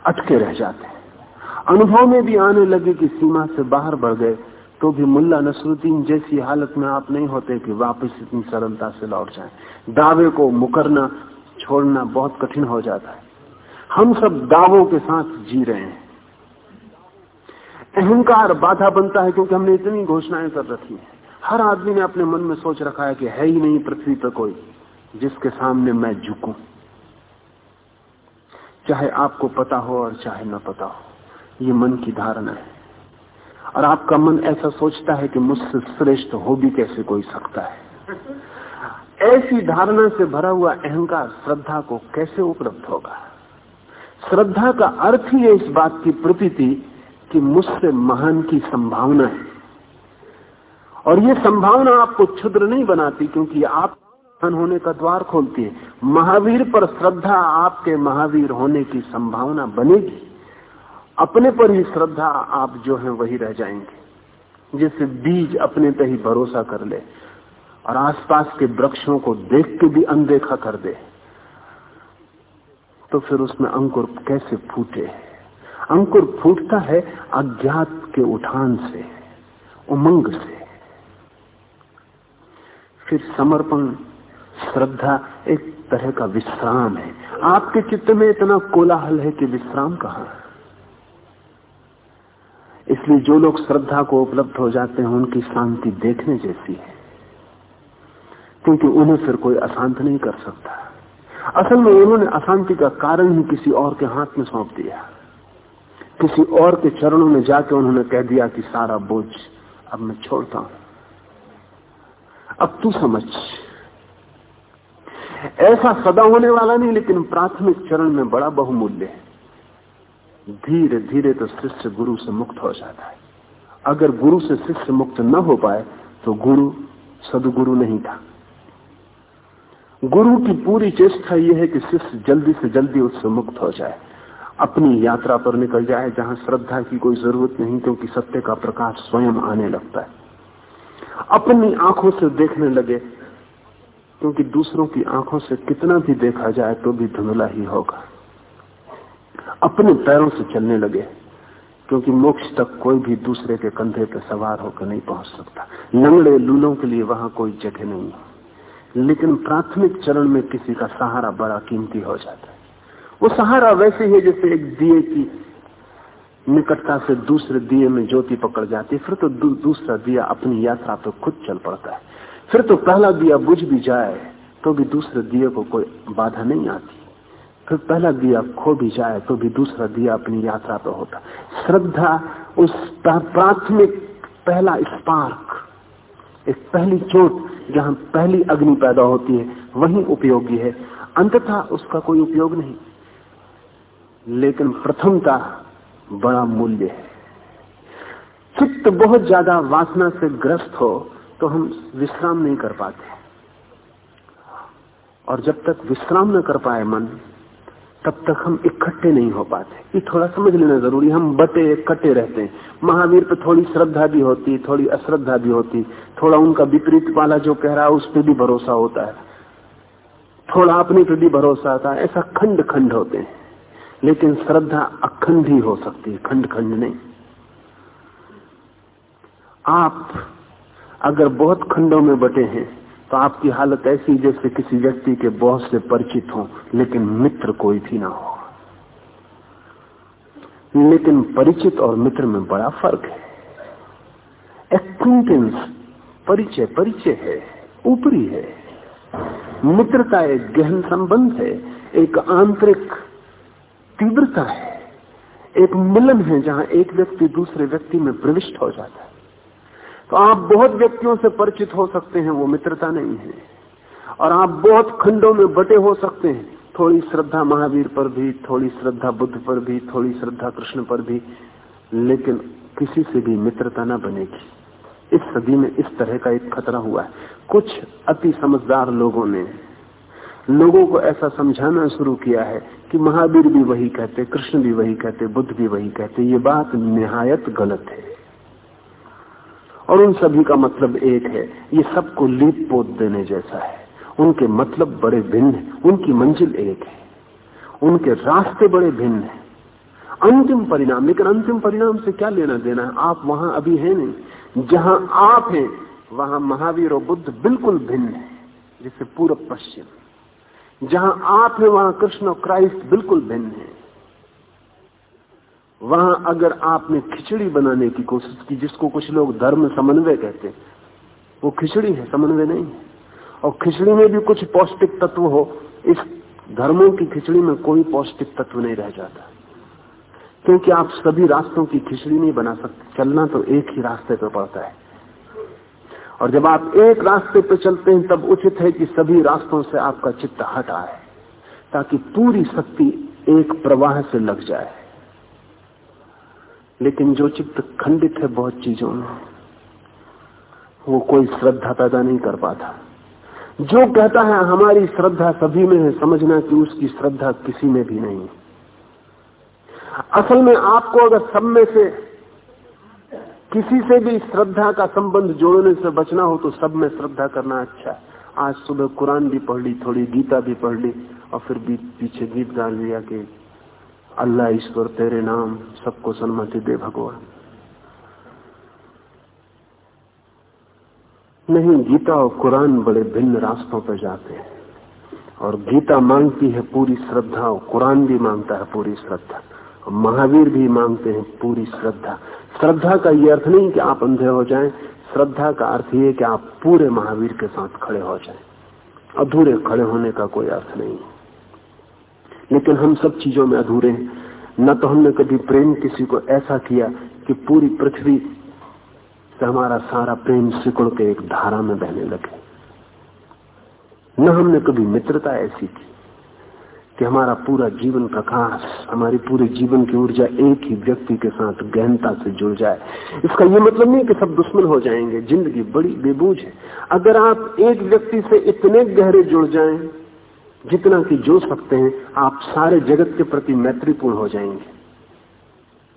अटके रह जाते हैं। अनुभव में भी आने लगे कि सीमा से बाहर बढ़ गए तो भी मुल्ला नसरुद्दीन जैसी हालत में आप नहीं होते कि वापस इतनी सरलता से लौट जाएँ। दावे को मुकरना, छोड़ना बहुत कठिन हो जाता है। हम सब दावों के साथ जी रहे हैं। अहंकार बाधा बनता है क्योंकि हमने इतनी घोषणाएँ कर रखी है। हर आदमी ने अपने मन में सोच रखा है कि है ही नहीं पृथ्वी पर कोई, जिसके सामने मैं झुकूं। चाहे आपको पता हो और चाहे न पता हो। ये मन की धारणा है। और आपका मन ऐसा सोचता है कि मुझसे श्रेष्ठ हो भी कैसे कोई सकता है? ऐसी धारणा से भरा हुआ अहंकार श्रद्धा को कैसे उपलब्ध होगा? श्रद्धा का अर्थ ही है इस बात की प्रतीति कि मुझसे महान की संभावना है। और ये संभावना आपको क्षुद्र नहीं बनाती क्योंकि आप महान होने का द्वार खोलती है। महावीर पर श्रद्धा आपके महावीर होने की संभावना बनेगी। अपने पर ही श्रद्धा आप जो है वही रह जाएँगे। जैसे बीज अपने पे ही भरोसा कर ले और आसपास के वृक्षों को देख के भी अनदेखा कर दे। तो फिर उसमें अंकुर कैसे फूटे? अंकुर फूटता है अज्ञात के उठान से, उमंग से। फिर समर्पण, श्रद्धा एक तरह का विश्राम है। आपके चित्त में इतना कोलाहल है कि विश्राम कहाँ? है इसलिए जो लोग श्रद्धा को उपलब्ध हो जाते हैं, उनकी शांति देखने जैसी है। क्योंकि उन्हें फिर कोई अशांत नहीं कर सकता। असल में उन्होंने अशांति का कारण ही किसी और के हाथ में सौंप दिया। किसी और के चरणों में जाके उन्होंने कह दिया कि, सारा बोझ अब मैं छोड़ता हूँ। अब तू समझ। ऐसा सदा होने वाला नहीं, लेकिन प्राथमिक चरण में बड़ा बहुमूल्य है। धीरे धीरे तो शिष्य गुरु से मुक्त हो जाता है। अगर गुरु से शिष्य मुक्त न हो पाए तो गुरु सदगुरु नहीं था। गुरु की पूरी चेष्टा यह है कि शिष्य जल्दी से जल्दी उससे मुक्त हो जाए। अपनी यात्रा पर निकल जाए, जहाँ श्रद्धा की कोई ज़रूरत नहीं, क्योंकि सत्य का प्रकाश स्वयं आने लगता है। अपनी आँखों से देखने लगे, क्योंकि दूसरों की आँखों से कितना भी देखा जाए तो भी धुंधला ही होगा। अपने पैरों से चलने लगे क्योंकि मोक्ष तक कोई भी दूसरे के कंधे पर सवार होकर नहीं पहुँच सकता। लंगड़े लूलों के लिए वहाँ कोई जगह नहीं। है लेकिन प्राथमिक चरण में किसी का सहारा बड़ा कीमती हो जाता है। वो सहारा वैसे ही जैसे एक दिए की निकटता से दूसरे दिए में ज्योति पकड़ जाती है फिर तो दू, दूसरा दिया अपनी यात्रा पर खुद चल पड़ता है। फिर तो पहला दिया बुझ भी जाए तो भी दूसरे दिए को कोई बाधा नहीं आती। फिर पहला दिया खो भी जाए तो भी दूसरा दिया अपनी यात्रा पर होता। श्रद्धा, उस प्राथमिक पहला स्पार्क, एक पहली चोट जहाँ पहली अग्नि पैदा होती है, वही उपयोगी है। अंततः उसका कोई उपयोग नहीं। लेकिन प्रथमता बड़ा मूल्य है। चित्त बहुत ज़्यादा वासना से ग्रस्त हो तो हम विश्राम नहीं कर पाते। और जब तक विश्राम न कर पाए मन तब तक हम इकट्ठे नहीं हो पाते ये थोड़ा समझ लेना ज़रूरी हम बटे इकट्ठे रहते हैं। महावीर पे थोड़ी श्रद्धा भी होती, थोड़ी अश्रद्धा भी होती। थोड़ा उनका विपरीत वाला जो कह रहा है, उस पर भी भरोसा होता है। थोड़ा अपने पर भी भरोसा आता है। ऐसा खंड खंड होते हैं। लेकिन श्रद्धा अखंड ही हो सकती है। खंड खंड नहीं। आप अगर बहुत खंडों में बटे हैं तो आपकी हालत ऐसी जैसे किसी व्यक्ति के बहुत से परिचित हो, लेकिन मित्र कोई भी ना हो। लेकिन परिचित और मित्र में बड़ा फ़र्क है। एक्विंटेंस, परिचय परिचय है, ऊपरी है। मित्रता एक गहन संबंध है, एक आंतरिक तीव्रता है। एक मिलन है जहाँ एक व्यक्ति दूसरे व्यक्ति में प्रविष्ट हो जाता है। तो आप बहुत व्यक्तियों से परिचित हो सकते हैं, वो मित्रता नहीं है। और आप बहुत खंडों में बटे हो सकते हैं। थोड़ी श्रद्धा महावीर पर भी, थोड़ी श्रद्धा बुद्ध पर भी, थोड़ी श्रद्धा कृष्ण पर भी, लेकिन किसी से भी मित्रता न बनेगी। इस सदी में इस तरह का एक खतरा हुआ है। कुछ अति समझदार लोगों ने लोगों को ऐसा समझाना शुरू किया है कि महावीर भी वही कहते, कृष्ण भी वही कहते, बुद्ध भी वही कहते, ये बात निहायत गलत है। और उन सभी का मतलब एक है, ये सबको लीप पोत देने जैसा है। उनके मतलब बड़े भिन्न है, उनकी मंजिल एक है। उनके रास्ते बड़े भिन्न है। अंतिम परिणाम, लेकिन अंतिम परिणाम से क्या लेना देना है? आप वहाँ अभी है नहीं। जहाँ आप हैं, वहाँ महावीर और बुद्ध बिल्कुल भिन्न है, जैसे पूर्व पश्चिम। जहाँ आप हैं, वहाँ कृष्ण और क्राइस्ट बिल्कुल भिन्न है। वहाँ अगर आपने खिचड़ी बनाने की कोशिश की, जिसको कुछ लोग धर्म समन्वय कहते वो खिचड़ी है, समन्वय नहीं है। और खिचड़ी में भी कुछ पौष्टिक तत्व हो, इस धर्मों की खिचड़ी में कोई पौष्टिक तत्व नहीं रह जाता। क्योंकि आप सभी रास्तों की खिचड़ी नहीं बना सकते, चलना तो एक ही रास्ते पर पड़ता है। और जब आप एक रास्ते पर चलते हैं, तब उचित है कि सभी रास्तों से आपका चित्त हट आए ताकि पूरी शक्ति एक प्रवाह से लग जाए। लेकिन जो चित्त खंडित है बहुत चीज़ों में, वो कोई श्रद्धा पैदा नहीं कर पाता। जो कहता है, हमारी श्रद्धा सभी में है, समझना कि उसकी श्रद्धा किसी में भी नहीं। असल में आपको अगर सब में से किसी से भी श्रद्धा का संबंध जोड़ने से बचना हो तो सब में श्रद्धा करना अच्छा है। आज सुबह कुरान भी पढ़ ली, थोड़ी गीता भी पढ़ ली, और फिर भी पीछे गीत गा लिया कि अल्लाह ईश्वर, तेरे नाम सबको सन्मति दे, भगवान। नहीं, गीता और कुरान बड़े भिन्न रास्तों पर जाते हैं। और गीता मांगती है पूरी श्रद्धा, और कुरान भी माँगता है पूरी श्रद्धा, और महावीर भी मांगते हैं पूरी श्रद्धा। श्रद्धा का ये अर्थ नहीं कि आप अंधे हो जाएँ, श्रद्धा का अर्थ ये कि आप पूरे महावीर के साथ खड़े हो जाएँ। अधूरे खड़े होने का कोई अर्थ नहीं। है लेकिन हम सब चीज़ों में अधूरे हैं। न तो हमने कभी प्रेम किसी को ऐसा किया कि पूरी पृथ्वी से हमारा सारा प्रेम सिकुड़ के एक धारा में बहने लगे। न हमने कभी मित्रता ऐसी की कि हमारा पूरा जीवन प्रकाश हमारी पूरे जीवन की ऊर्जा एक ही व्यक्ति के साथ गहनता से जुड़ जाए। इसका यह मतलब नहीं कि सब दुश्मन हो जाएँगे, ज़िंदगी बड़ी बेबूझ है। अगर आप एक व्यक्ति से इतने गहरे जुड़ जाएँ जितना कि जो सकते हैं, आप सारे जगत के प्रति मैत्रीपूर्ण हो जाएँगे।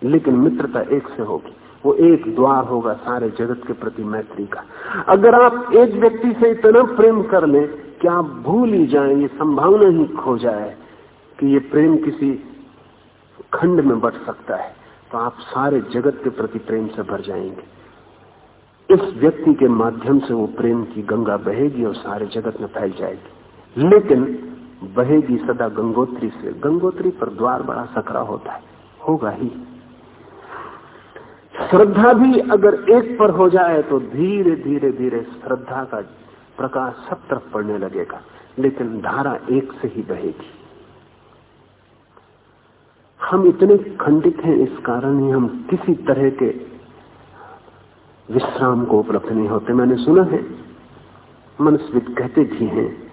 लेकिन मित्रता एक से होगी। वो एक द्वार होगा सारे जगत के प्रति मैत्री का। अगर आप एक व्यक्ति से इतना प्रेम कर लें कि आप भूल ही जाए, ये संभावना ही खो जाए कि ये प्रेम किसी खंड में बट सकता है। तो आप सारे जगत के प्रति प्रेम से भर जाएँगे। इस व्यक्ति के माध्यम से वो प्रेम की गंगा बहेगी और सारे जगत में फैल जाएगी। लेकिन बहेगी सदा गंगोत्री से। गंगोत्री पर द्वार बड़ा सकरा होता है। होगा ही। श्रद्धा भी अगर एक पर हो जाए तो धीरे धीरे धीरे श्रद्धा का प्रकाश सब तरफ़ पड़ने लगेगा। लेकिन धारा एक से ही बहेगी। हम इतने खंडित हैं इस कारण ही हम किसी तरह के विश्राम को उपलब्ध नहीं होते। मैंने सुना है मनस्वित कहते भी हैं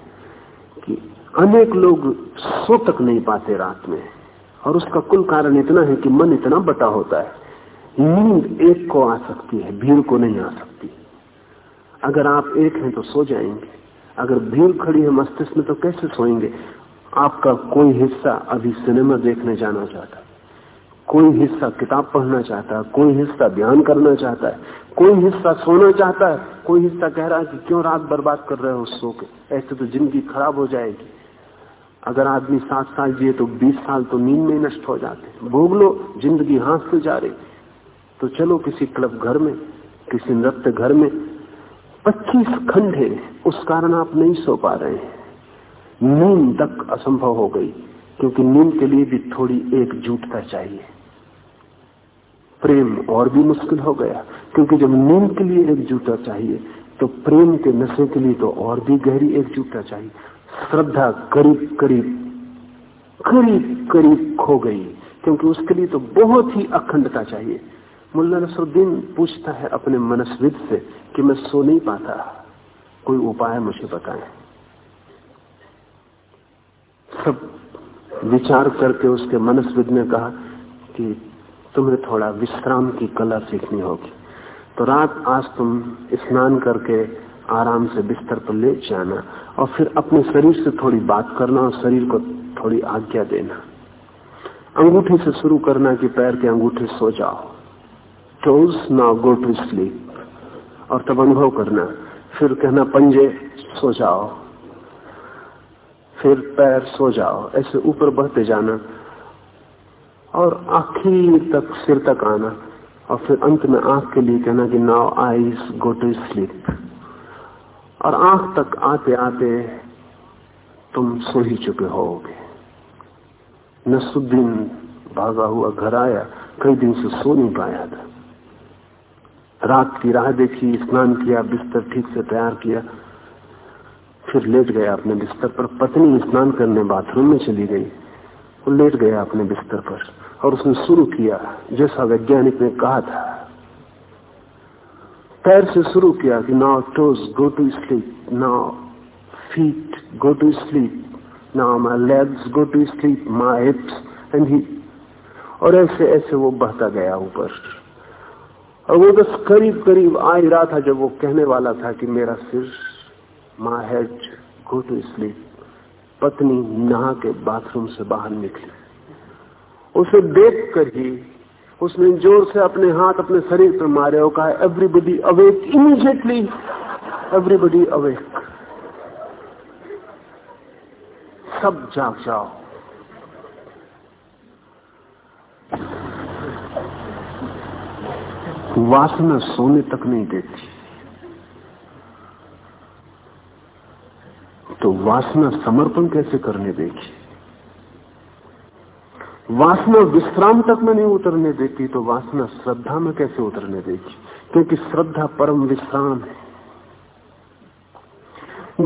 अनेक लोग सो तक नहीं पाते रात में। और उसका कुल कारण इतना है कि मन इतना बटा होता है। नींद एक को आ सकती है, भीड़ को नहीं आ सकती। अगर आप एक हैं तो सो जाएँगे। अगर भीड़ खड़ी है मस्तिष्क में तो कैसे सोएँगे? आपका कोई हिस्सा अभी सिनेमा देखने जाना चाहता। कोई हिस्सा किताब पढ़ना चाहता है, कोई हिस्सा ध्यान करना चाहता है, कोई हिस्सा सोना चाहता है, कोई हिस्सा कह रहा है कि क्यों रात बर्बाद कर रहे हो सो के? ऐसे तो ज़िंदगी खराब हो जाएगी। अगर आदमी सात साल जिए तो बीस साल तो नींद में नष्ट हो जाते भोग लो, ज़िंदगी हाथ से जा रही तो चलो किसी क्लब घर में, किसी नृत्य घर में, पच्चीस खंड है उस कारण आप नहीं सो पा रहे हैं। नींद तक असंभव हो गई, क्योंकि नींद के लिए भी थोड़ी एकजुटता चाहिए। प्रेम और भी मुश्किल हो गया। क्योंकि जब नींद के लिए एकजुटता चाहिए तो प्रेम के नशे के लिए तो और भी गहरी एकजुटता चाहिए। श्रद्धा करीब करीब करीब करीब खो गई। क्योंकि उसके लिए तो बहुत ही अखंडता चाहिए। मुल्ला नसरुद्दीन पूछता है अपने मनस्विद से कि मैं सो नहीं पाता। कोई उपाय मुझे बताएँ? सब विचार करके उसके मनस्विद ने कहा कि तुम्हें थोड़ा विश्राम की कला सीखनी होगी। तो रात आज तुम स्नान करके आराम से बिस्तर पर ले जाना और फिर अपने शरीर से थोड़ी बात करना और शरीर को थोड़ी आज्ञा देना। अंगूठे से शुरू करना कि पैर के अंगूठे सो जाओ। Toes now go to sleep और तब अनुभव करना। फिर कहना, पंजे, सो जाओ। फिर पैर सो जाओ। ऐसे ऊपर बढ़ते जाना। और आखिर तक, सिर तक आना। और फिर अंत में आँख के लिए कहना कि now eyes go to sleep और आँख तक आते आते तुम सो ही चुके होगे। नसुद्दीन भागा हुआ घर आया, कई दिन से सो नहीं पाया था। रात की राह देखी, स्नान किया, बिस्तर ठीक से तैयार किया, फिर लेट गया अपने बिस्तर पर। पत्नी स्नान करने बाथरूम में चली गई। वो लेट गया अपने बिस्तर पर और उसने शुरू किया, जैसा वैज्ञानिक ने कहा था। पैर से शुरू किया कि now toes go to sleep now feet go to sleep now my legs go to sleep my hips and ही और ऐसे ऐसे वो बहता गया ऊपर। और वो बस करीब करीब आ ही रहा था जब वो कहने वाला था कि मेरा सिर माँ हेड गो टू स्लीप। पत्नी नहा के बाथरूम से बाहर निकली। उसे देख कर ही उसने ज़ोर से अपने हाथ अपने शरीर पर मारे और कहा everybody awake immediately everybody awake सब जाग जाओ। वासना सोने तक नहीं देती। तो वासना समर्पण कैसे करने देगी वासना विश्राम तक में नहीं उतरने देती तो वासना श्रद्धा में कैसे उतरने देगी क्योंकि श्रद्धा परम विश्राम है।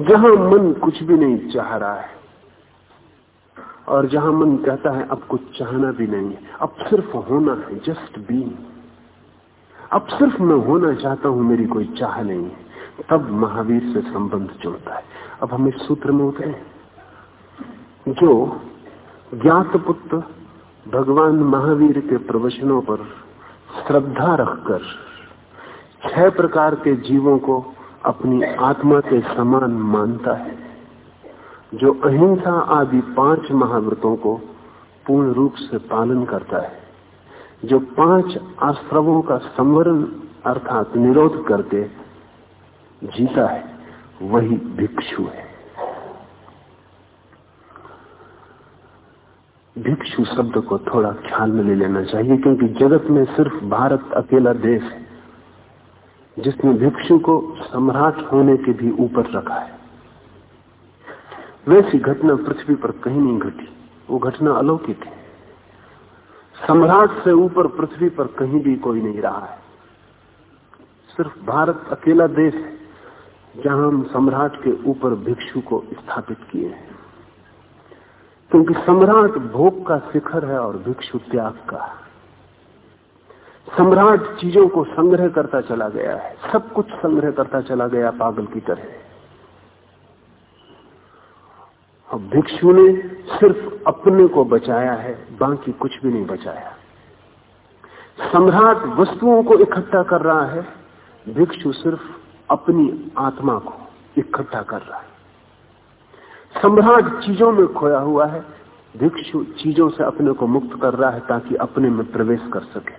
जहाँ मन कुछ भी नहीं चाह रहा है, और जहाँ मन कहता है, अब कुछ चाहना भी नहीं है, अब सिर्फ़ होना है जस्ट बीइंग अब सिर्फ़ मैं होना चाहता हूँ, मेरी कोई चाह नहीं है। तब महावीर से संबंध जुड़ता है। अब हम इस सूत्र में उतरे जो ज्ञात पुत्र भगवान महावीर के प्रवचनों पर श्रद्धा रखकर छह प्रकार के जीवों को अपनी आत्मा के समान मानता है, जो अहिंसा आदि पाँच महाव्रतों को पूर्ण रूप से पालन करता है, जो पाँच आश्रवों का संवरण अर्थात निरोध करके जीता है, वही भिक्षु है। भिक्षु शब्द को थोड़ा ख्याल में ले लेना चाहिए, क्योंकि जगत में सिर्फ़ भारत अकेला देश है, जिसने भिक्षु को सम्राट होने के भी ऊपर रखा है। वैसी घटना पृथ्वी पर कहीं नहीं घटी, वो घटना अलौकिक है। सम्राट से ऊपर पृथ्वी पर कहीं भी कोई नहीं रहा है। सिर्फ़ भारत अकेला देश है जहाँ हम सम्राट के ऊपर भिक्षु को स्थापित किए हैं। क्योंकि सम्राट भोग का शिखर है और भिक्षु त्याग का। सम्राट चीज़ों को संग्रह करता चला गया है। सब कुछ संग्रह करता चला गया पागल की तरह। और भिक्षु ने सिर्फ़ अपने को बचाया है, बाकी कुछ भी नहीं बचाया। सम्राट वस्तुओं को इकट्ठा कर रहा है, भिक्षु सिर्फ़ अपनी आत्मा को इकट्ठा कर रहा है। सम्राट चीज़ों में खोया हुआ है, भिक्षु चीज़ों से अपने को मुक्त कर रहा है ताकि अपने में प्रवेश कर सके।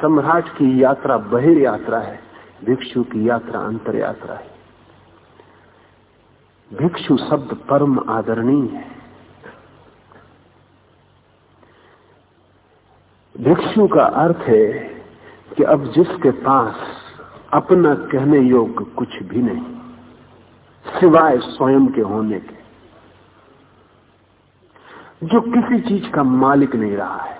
सम्राट की यात्रा बहिर यात्रा है, भिक्षु की यात्रा अंतर यात्रा है। भिक्षु शब्द परम आदरणीय है। भिक्षु का अर्थ है कि अब जिसके पास अपना कहने योग्य कुछ भी नहीं, सिवाय स्वयं के होने के। जो किसी चीज़ का मालिक नहीं रहा है,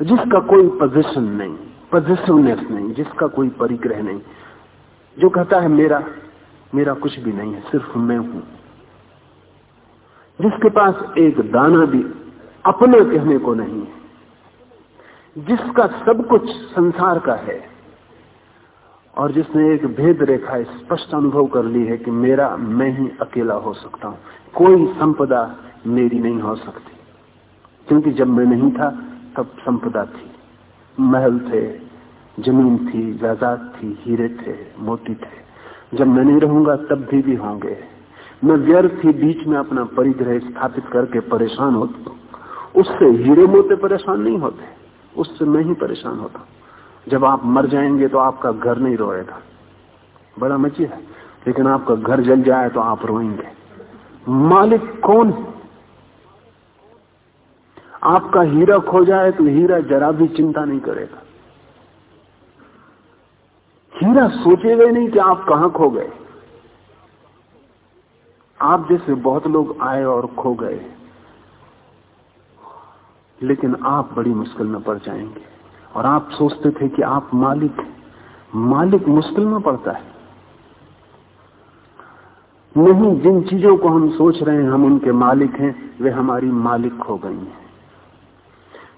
जिसका कोई पोजिशन नहीं पोजिटिवनेस नहीं, जिसका कोई परिग्रह नहीं, जो कहता है मेरा मेरा कुछ भी नहीं है, सिर्फ़ मैं हूँ, जिसके पास एक दाना भी अपना कहने को नहीं है, जिसका सब कुछ संसार का है और जिसने एक भेद रेखा स्पष्ट अनुभव कर ली है कि मेरा, मैं ही अकेला हो सकता हूँ। कोई संपदा मेरी नहीं हो सकती। क्योंकि जब मैं नहीं था, तब संपदा थी। महल थे, ज़मीन थी, जायदाद थी, हीरे थे, मोती थे। जब मैं नहीं रहूँगा, तब भी भी होंगे। मैं व्यर्थ ही बीच में अपना परिग्रह स्थापित करके परेशान होता उससे हीरे मोते परेशान नहीं होते। उससे मैं ही परेशान होता जब आप मर जाएँगे तो आपका घर नहीं रोएगा। बड़ा मची है। लेकिन आपका घर जल जाए तो आप रोएँगे। मालिक कौन है? आपका हीरा खो जाए तो हीरा जरा भी चिंता नहीं करेगा। हीरा सोचेगा नहीं कि आप कहाँ खो गए। आप जैसे बहुत लोग आए और खो गए। लेकिन आप बड़ी मुश्किल में पड़ जाएँगे। और आप सोचते थे कि आप मालिक मालिक मुश्किल में पड़ता है। नहीं, जिन चीज़ों को हम सोच रहे हैं, हम उनके मालिक हैं, वे हमारी मालिक हो गई हैं।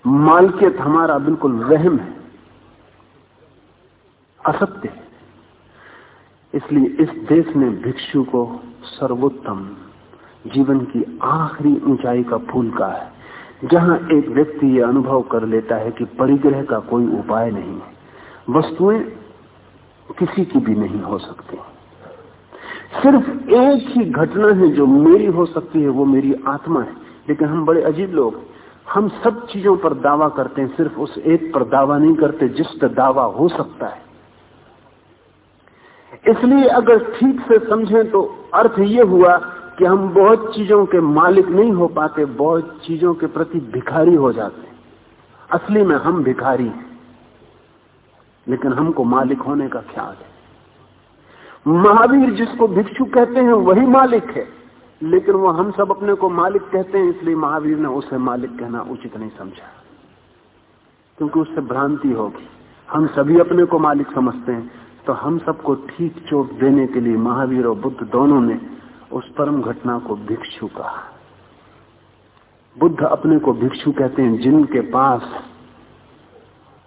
मालकियत हमारा बिल्कुल वहम है। असत्य है। इसलिए इस देश ने भिक्षु को सर्वोत्तम जीवन की आखिरी ऊंचाई का फूल कहा है। जहाँ एक व्यक्ति यह अनुभव कर लेता है कि परिग्रह का कोई उपाय नहीं है। वस्तुएँ किसी की भी नहीं हो सकती। सिर्फ़ एक ही घटना है जो मेरी हो सकती है, वो मेरी आत्मा है। लेकिन हम बड़े अजीब लोग हम सब चीज़ों पर दावा करते हैं, सिर्फ़ उस एक पर दावा नहीं करते जिस पर दावा हो सकता है। इसलिए अगर ठीक से समझें तो अर्थ ये हुआ कि हम बहुत चीज़ों के मालिक नहीं हो पाते, बहुत चीज़ों के प्रति भिखारी हो जाते असली में हम भिखारी हैं, लेकिन हमको मालिक होने का ख्याल है। महावीर जिसको भिक्षु कहते हैं, वही मालिक है, लेकिन वो हम सब अपने को मालिक कहते हैं, इसलिए महावीर ने उसे मालिक कहना उचित नहीं समझा। क्योंकि उससे भ्रांति होगी। हम सभी अपने को मालिक समझते हैं तो हम सबको ठीक चोट देने के लिए महावीर और बुद्ध दोनों ने उस परम घटना को भिक्षु कहा। बुद्ध अपने को भिक्षु कहते हैं, जिनके पास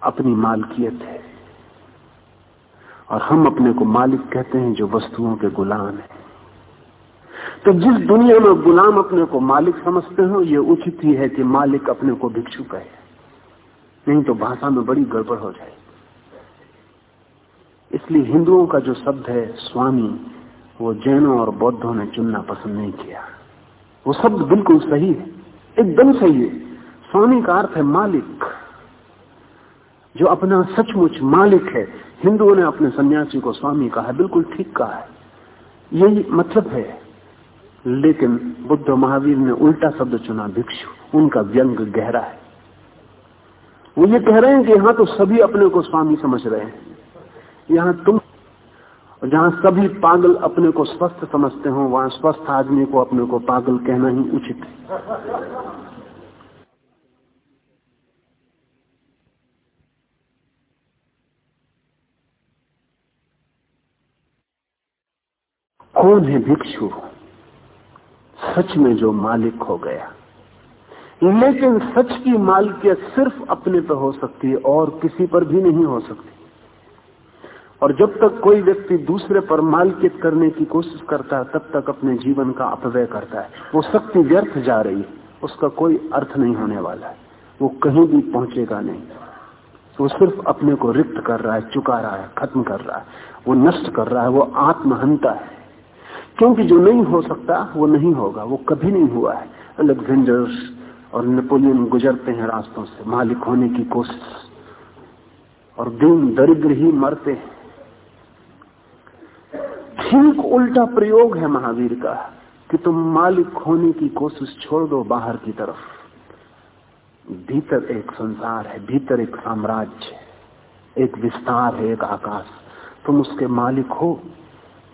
अपनी मालकियत है। और हम अपने को मालिक कहते हैं जो वस्तुओं के गुलाम है। तो जिस दुनिया में गुलाम अपने को मालिक समझते हो, ये उचित ही है कि मालिक अपने को भिक्षु कहे। नहीं तो भाषा में बड़ी गड़बड़ हो जाए इसलिए हिंदुओं का जो शब्द है, स्वामी वो जैनों और बौद्धों ने चुनना पसंद नहीं किया। वो शब्द बिल्कुल सही है, एकदम सही है। स्वामी का अर्थ है मालिक। जो अपना सचमुच मालिक है, हिंदुओं ने अपने सन्यासी को स्वामी कहा बिल्कुल ठीक कहा है। यही मतलब है। लेकिन बुद्ध महावीर ने उल्टा शब्द चुना, भिक्षु। उनका व्यंग गहरा है। वो ये कह रहे हैं कि यहाँ तो सभी अपने को स्वामी समझ रहे हैं। यहाँ तुम जहाँ सभी पागल अपने को स्वस्थ समझते हो, वहाँ स्वस्थ आदमी को अपने को पागल कहना ही उचित है। कौन है भिक्षु? सच में जो मालिक हो गया। लेकिन सच की मालिकियत सिर्फ़ अपने पर हो सकती है और किसी पर भी नहीं हो सकती। और जब तक कोई व्यक्ति दूसरे पर मालिकियत करने की कोशिश करता है, तब तक अपने जीवन का अपव्यय करता है। वो शक्ति व्यर्थ जा रही है, उसका कोई अर्थ नहीं होने वाला है। वो कहीं भी पहुंचेगा नहीं। वो सिर्फ़ अपने को रिक्त कर रहा है, चुका रहा है, खत्म कर रहा है। वो नष्ट कर रहा है, वो आत्महनता है। क्योंकि जो नहीं हो सकता, वो नहीं होगा, वो कभी नहीं हुआ है। अलेक्जेंडर और नेपोलियन गुजरते हैं रास्तों से, मालिक होने की कोशिश। और दिन दरिद्र ही मरते हैं। ठीक उल्टा प्रयोग है महावीर का, कि तुम मालिक होने की कोशिश छोड़ दो बाहर की तरफ़। भीतर एक संसार है, भीतर एक साम्राज्य एक विस्तार है, एक आकाश। तुम उसके मालिक हो,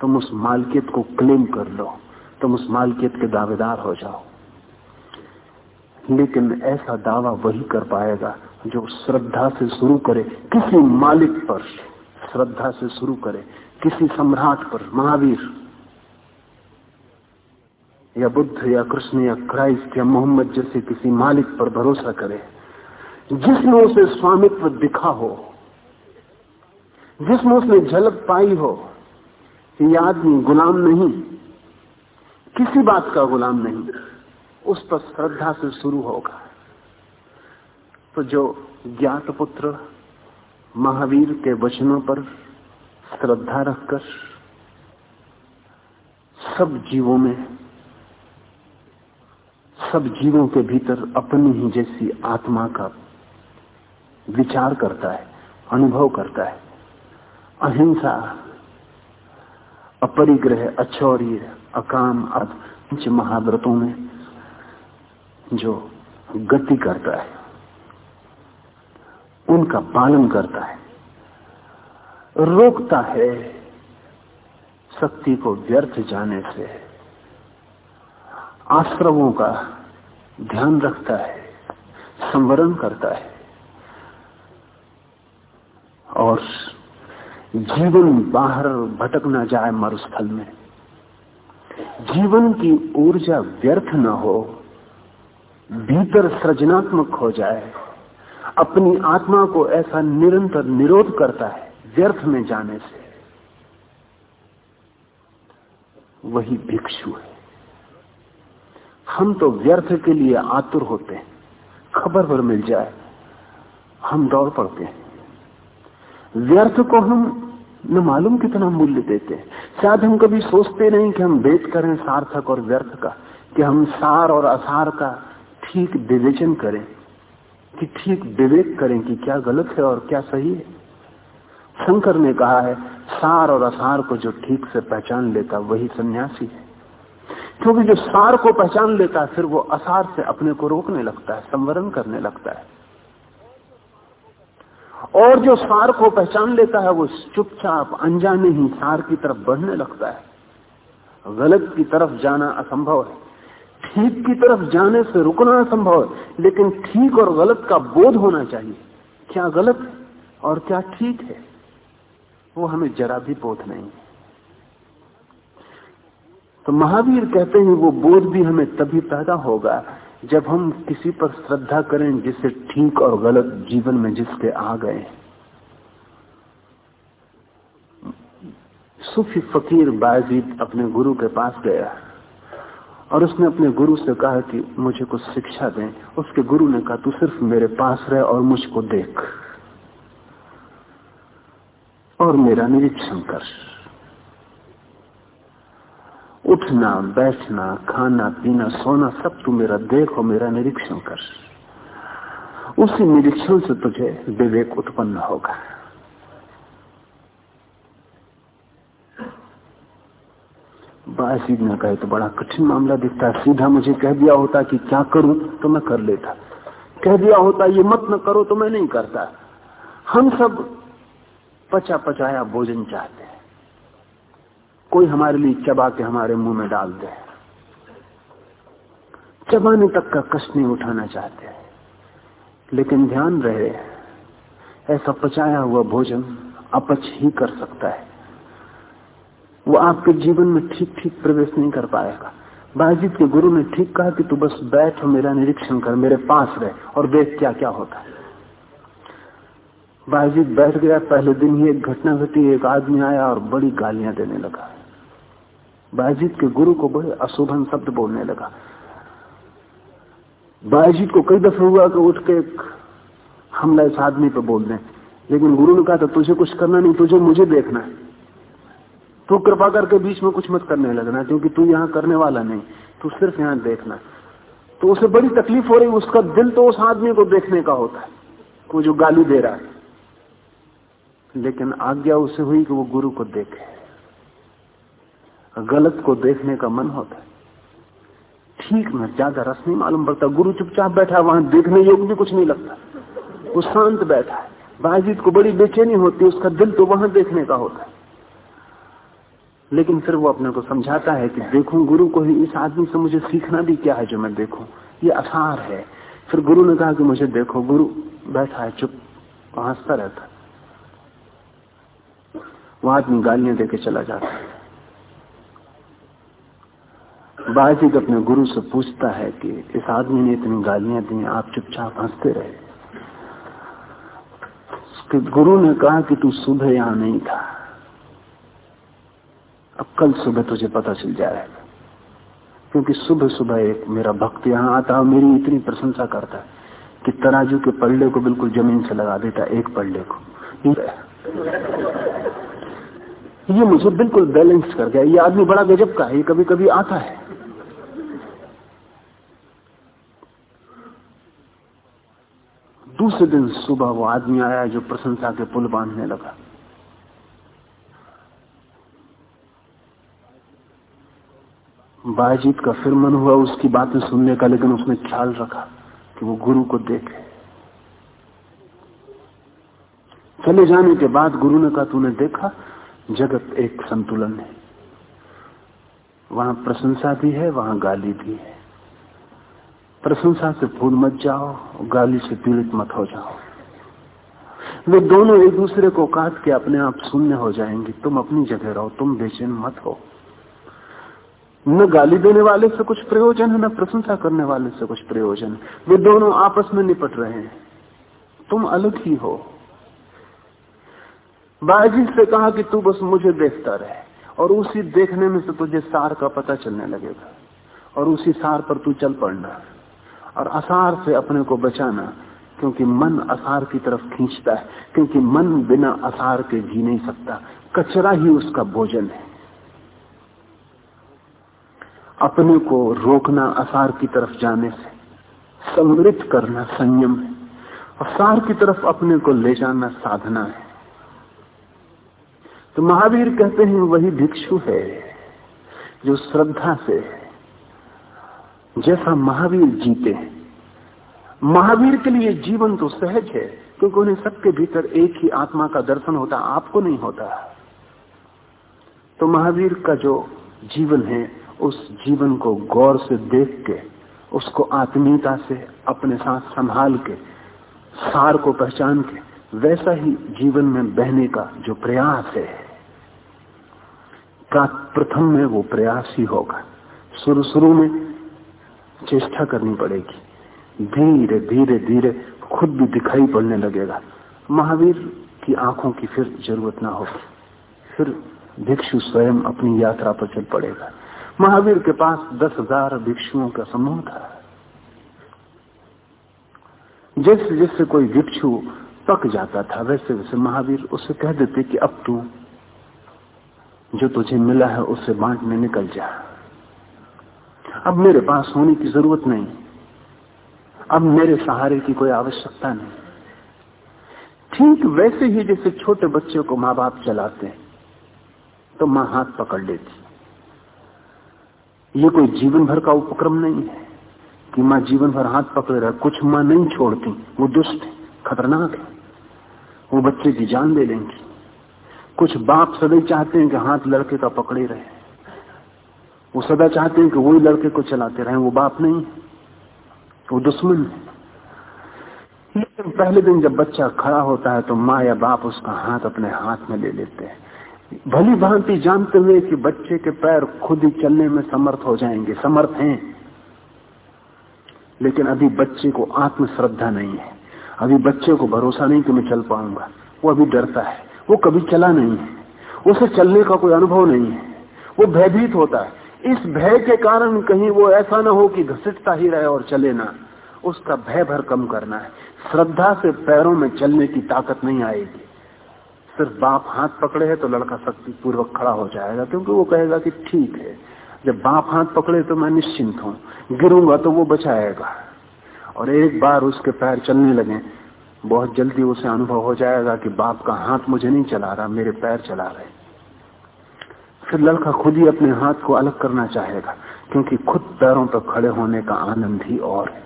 तुम उस मालकियत को क्लेम कर लो, तुम उस मालकियत के दावेदार हो जाओ। लेकिन ऐसा दावा वही कर पाएगा जो श्रद्धा से शुरू करे, किसी मालिक पर श्रद्धा से शुरू करे किसी सम्राट पर, महावीर। या बुद्ध, या कृष्ण, या क्राइस्ट, या मोहम्मद जैसे किसी मालिक पर भरोसा करे। जिसमें उसे स्वामित्व दिखा हो, जिसमें उसने झलक पाई हो कि यह आदमी गुलाम नहीं, किसी बात का गुलाम नहीं, उस पर श्रद्धा से शुरू होगा। तो जो ज्ञात पुत्र महावीर के वचनों पर श्रद्धा रखकर सब जीवों में, सब जीवों के भीतर अपनी ही जैसी आत्मा का विचार करता है, अनुभव करता है। अहिंसा, अपरिग्रह अचौर्य अकाम पंच महाव्रतों में जो गति करता है, उनका पालन करता है। रोकता है शक्ति को व्यर्थ जाने से। आश्रमों का ध्यान रखता है, संवरण करता है और जीवन बाहर भटक ना जाए मरुस्थल में। जीवन की ऊर्जा व्यर्थ न हो, भीतर सृजनात्मक हो जाए, अपनी आत्मा को ऐसा निरंतर निरोध करता है। व्यर्थ में जाने से वही भिक्षु है। हम तो व्यर्थ के लिए आतुर होते हैं। खबर पर मिल जाए, हम दौड़ पड़ते हैं। व्यर्थ को हम न मालूम कितना मूल्य देते हैं। शायद हम कभी सोचते नहीं कि हम भेद करें सार्थक और व्यर्थ का, कि हम सार और असार का ठीक विवेचन करें, कि ठीक विवेक करें कि क्या गलत है और क्या सही है। शंकर ने कहा है, सार और असार को जो ठीक से पहचान लेता, वही सन्यासी है। क्योंकि जो सार को पहचान लेता है फिर वो असार से अपने को रोकने लगता है, संवरण करने लगता है। और जो सार को पहचान लेता है, वो चुपचाप अनजाने ही सार की तरफ़ बढ़ने लगता है। गलत की तरफ़ जाना असंभव है। ठीक की तरफ़ जाने से रुकना असंभव है, लेकिन ठीक और गलत का बोध होना चाहिए। क्या गलत और क्या ठीक है? वो हमें जरा भी बोध नहीं। तो महावीर कहते हैं, वो बोध भी हमें तभी पैदा होगा जब हम किसी पर श्रद्धा करें जिसे ठीक और गलत जीवन में जिसके आ गए। सूफी फकीर बाजीद अपने गुरु के पास गया और उसने अपने गुरु से कहा कि मुझे कुछ शिक्षा दें। उसके गुरु ने कहा, तू सिर्फ़ मेरे पास रहे और मुझको देख। और मेरा निरीक्षण कर। उठना, बैठना, खाना, पीना, सोना, सब तू मेरा देख और मेरा निरीक्षण कर। उसी निरीक्षण से तुझे विवेक उत्पन्न होगा। बासीद ने कहे तो बड़ा कठिन मामला दिखता है। सीधा मुझे कह दिया होता कि क्या करूँ तो मैं कर लेता। कह दिया होता, ये मत न करो तो मैं नहीं करता। हम सब पचा पचाया भोजन चाहते हैं। कोई हमारे लिए चबा के हमारे मुँह में डाल दे। चबाने तक का कष्ट नहीं उठाना चाहते लेकिन ध्यान रहे, ऐसा पचाया हुआ भोजन अपच ही कर सकता है। वो आपके जीवन में ठीक ठीक प्रवेश नहीं कर पाएगा। बाजीत के गुरु ने ठीक कहा कि तू बस बैठ और मेरा निरीक्षण कर, मेरे पास रहे और देख क्या क्या होता है। बाजीत बैठ गया, पहले दिन ही एक घटना घटी, एक आदमी आया और बड़ी गालियाँ देने लगा। बाजीत के गुरु को बड़े अशोभन शब्द बोलने लगा। बाजीत को कई दफे हुआ कि उठ के हमला इस आदमी पे बोल दें। लेकिन गुरु ने कहा था, तुझे कुछ करना नहीं, तुझे मुझे देखना है। तू कृपा करके बीच में कुछ मत करने लगना, क्योंकि तू यहाँ करने वाला नहीं। तू सिर्फ़ यहाँ देखना तो उसे बड़ी तकलीफ़ हो रही, उसका दिल तो उस आदमी को देखने का होता है, वो जो गाली दे रहा है। लेकिन आज्ञा उसे हुई कि वो गुरु को देखे। गलत को देखने का मन होता है। ठीक ना, ज़्यादा रस नहीं मालूम पड़ता। गुरु चुपचाप बैठा है, वहाँ देखने योग्य भी कुछ नहीं लगता। वो शांत बैठा है। बाजीत को बड़ी बेचैनी होती है, उसका दिल तो वहाँ देखने का होता है। लेकिन फिर वो अपने को समझाता है कि देखूँ, गुरु को ही इस आदमी से मुझे सीखना भी क्या है जो मैं देखूँ? ये आसार है। फिर गुरु ने कहा कि मुझे देखो, गुरु बैठा है, चुप हंसता रहता वो आदमी गालियाँ देके चला जाता है। बाजिद अपने गुरु से पूछता है कि इस आदमी ने इतनी गालियाँ दी, आप चुपचाप हँसते रहे। उसके गुरु ने कहा कि तू सुबह यहाँ नहीं था। अब कल सुबह तुझे पता चल जाएगा। क्योंकि सुबह सुबह एक मेरा भक्त यहाँ आता है मेरी इतनी प्रशंसा करता है कि तराजू के पल्ले को बिल्कुल ज़मीन से लगा देता एक पल्ले को। ये मुझे बिल्कुल बैलेंस कर गया। ये आदमी बड़ा गजब का है, ये कभी कभी आता है। दूसरे दिन सुबह वो आदमी आया जो प्रशंसा के पुल बांधने लगा। बाजीत का फिर मन हुआ उसकी बातें सुनने का, लेकिन उसने ख्याल रखा कि वो गुरु को देखे। चले जाने के बाद गुरु ने कहा, तूने देखा? जगत एक संतुलन है। वहाँ प्रशंसा भी है, वहाँ गाली भी है। प्रशंसा से फूल मत जाओ, गाली से पीड़ित मत हो जाओ। वे दोनों एक दूसरे को काट के अपने आप शून्य हो जाएँगे। तुम अपनी जगह रहो, तुम बेचैन मत हो। न गाली देने वाले से कुछ प्रयोजन है, न प्रशंसा करने वाले से कुछ प्रयोजन वे दोनों आपस में निपट रहे हैं। तुम अलग ही हो। बाजी से कहा कि तू बस मुझे देखता रहे और उसी देखने में से तुझे सार का पता चलने लगेगा और उसी सार पर तू चल पड़ना और असार से अपने को बचाना, क्योंकि मन असार की तरफ़ खींचता है, क्योंकि मन बिना असार के जी नहीं सकता। कचरा ही उसका भोजन है। अपने को रोकना असार की तरफ़ जाने से समृद्ध करना संयम है। और सार की तरफ़ अपने को ले जाना साधना है। तो महावीर कहते हैं, वही भिक्षु है जो श्रद्धा से जैसा महावीर जीते हैं। महावीर के लिए जीवन तो सहज है, क्योंकि उन्हें सबके भीतर एक ही आत्मा का दर्शन होता, आपको नहीं होता। तो महावीर का जो जीवन है, उस जीवन को गौर से देख के, उसको आत्मीयता से, अपने साथ संभाल के, सार को पहचान के, वैसा ही जीवन में बहने का जो प्रयास है। का प्रथम में वो प्रयास ही होगा। शुरू शुरू में चेष्टा करनी पड़ेगी। धीरे धीरे धीरे खुद भी दिखाई पड़ने लगेगा। महावीर की आँखों की फिर ज़रूरत ना होगी। फिर भिक्षु स्वयं अपनी यात्रा पर चल पड़ेगा। महावीर के पास दस हज़ार भिक्षुओं का समूह था। जैसे जैसे कोई भिक्षु पक जाता था, वैसे वैसे महावीर उसे कह देते कि अब तू जो तुझे मिला है उसे बांटने निकल जा। अब मेरे पास होने की ज़रूरत नहीं। अब मेरे सहारे की कोई आवश्यकता नहीं। ठीक वैसे ही जैसे छोटे बच्चे को माँ बाप चलाते तो माँ हाथ पकड़ लेती ये कोई जीवन भर का उपक्रम नहीं है कि माँ जीवन भर हाथ पकड़े रहे। कुछ माँ नहीं छोड़ती, वो दुष्ट खतरनाक है। वो बच्चे की जान ले लेंगी। कुछ बाप सदैव चाहते हैं कि हाथ लड़के का पकड़े रहे। वो सदा चाहते हैं कि वही लड़के को चलाते रहे, वो बाप नहीं वो दुश्मन है। लेकिन पहले दिन जब बच्चा खड़ा होता है तो माँ या बाप उसका हाथ अपने हाथ में ले लेते हैं। भली भांति जानते हुए कि बच्चे के पैर खुद ही चलने में समर्थ हो जाएँगे, समर्थ हैं। लेकिन अभी बच्चे को आत्म श्रद्धा नहीं है। अभी बच्चे को भरोसा नहीं कि मैं चल पाऊँगा। वो अभी डरता है। वो कभी चला नहीं है। उसे चलने का कोई अनुभव नहीं है। वो भयभीत होता है। इस भय के कारण कहीं वो ऐसा ना हो कि घसीटता ही रहे और चले ना। उसका भय भर कम करना है। श्रद्धा से पैरों में चलने की ताकत नहीं आएगी। सिर्फ़ बाप हाथ पकड़े है तो लड़का शक्ति पूर्वक खड़ा हो जाएगा, क्योंकि वो कहेगा कि ठीक है। जब बाप हाथ पकड़े तो मैं निश्चिंत हूँ। गिरूँगा तो वो बचाएगा। और एक बार उसके पैर चलने लगे। बहुत जल्दी उसे अनुभव हो जाएगा कि बाप का हाथ मुझे नहीं चला रहा, मेरे पैर चला रहे। फिर लड़का खुद ही अपने हाथ को अलग करना चाहेगा, क्योंकि खुद पैरों पर खड़े होने का आनंद ही और है।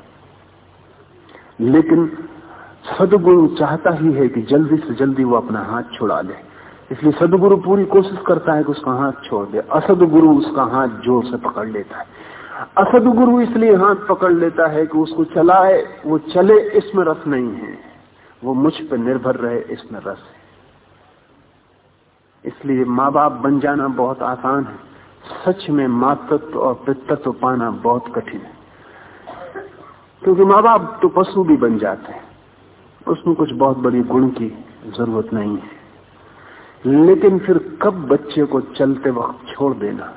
लेकिन सदगुरु चाहता ही है कि जल्दी से जल्दी वो अपना हाथ छुड़ा ले। इसलिए सदगुरु पूरी कोशिश करता है कि उसका हाथ छोड़ दे। असदगुरु उसका हाथ ज़ोर से पकड़ लेता है। असदगुरु इसलिए हाथ पकड़ लेता है कि उसको चलाए, वो चले, इसमें रस नहीं है। वो मुझ पर निर्भर रहे, इसमें रस है। इसलिए माँ बाप बन जाना बहुत आसान है। सच में मातृत्व और पितृत्व पाना बहुत कठिन है। क्योंकि माँ बाप तो पशु भी बन जाते हैं। उसमें कुछ बहुत बड़ी गुण की ज़रूरत नहीं है। लेकिन फिर कब बच्चे को चलते वक्त छोड़ देना?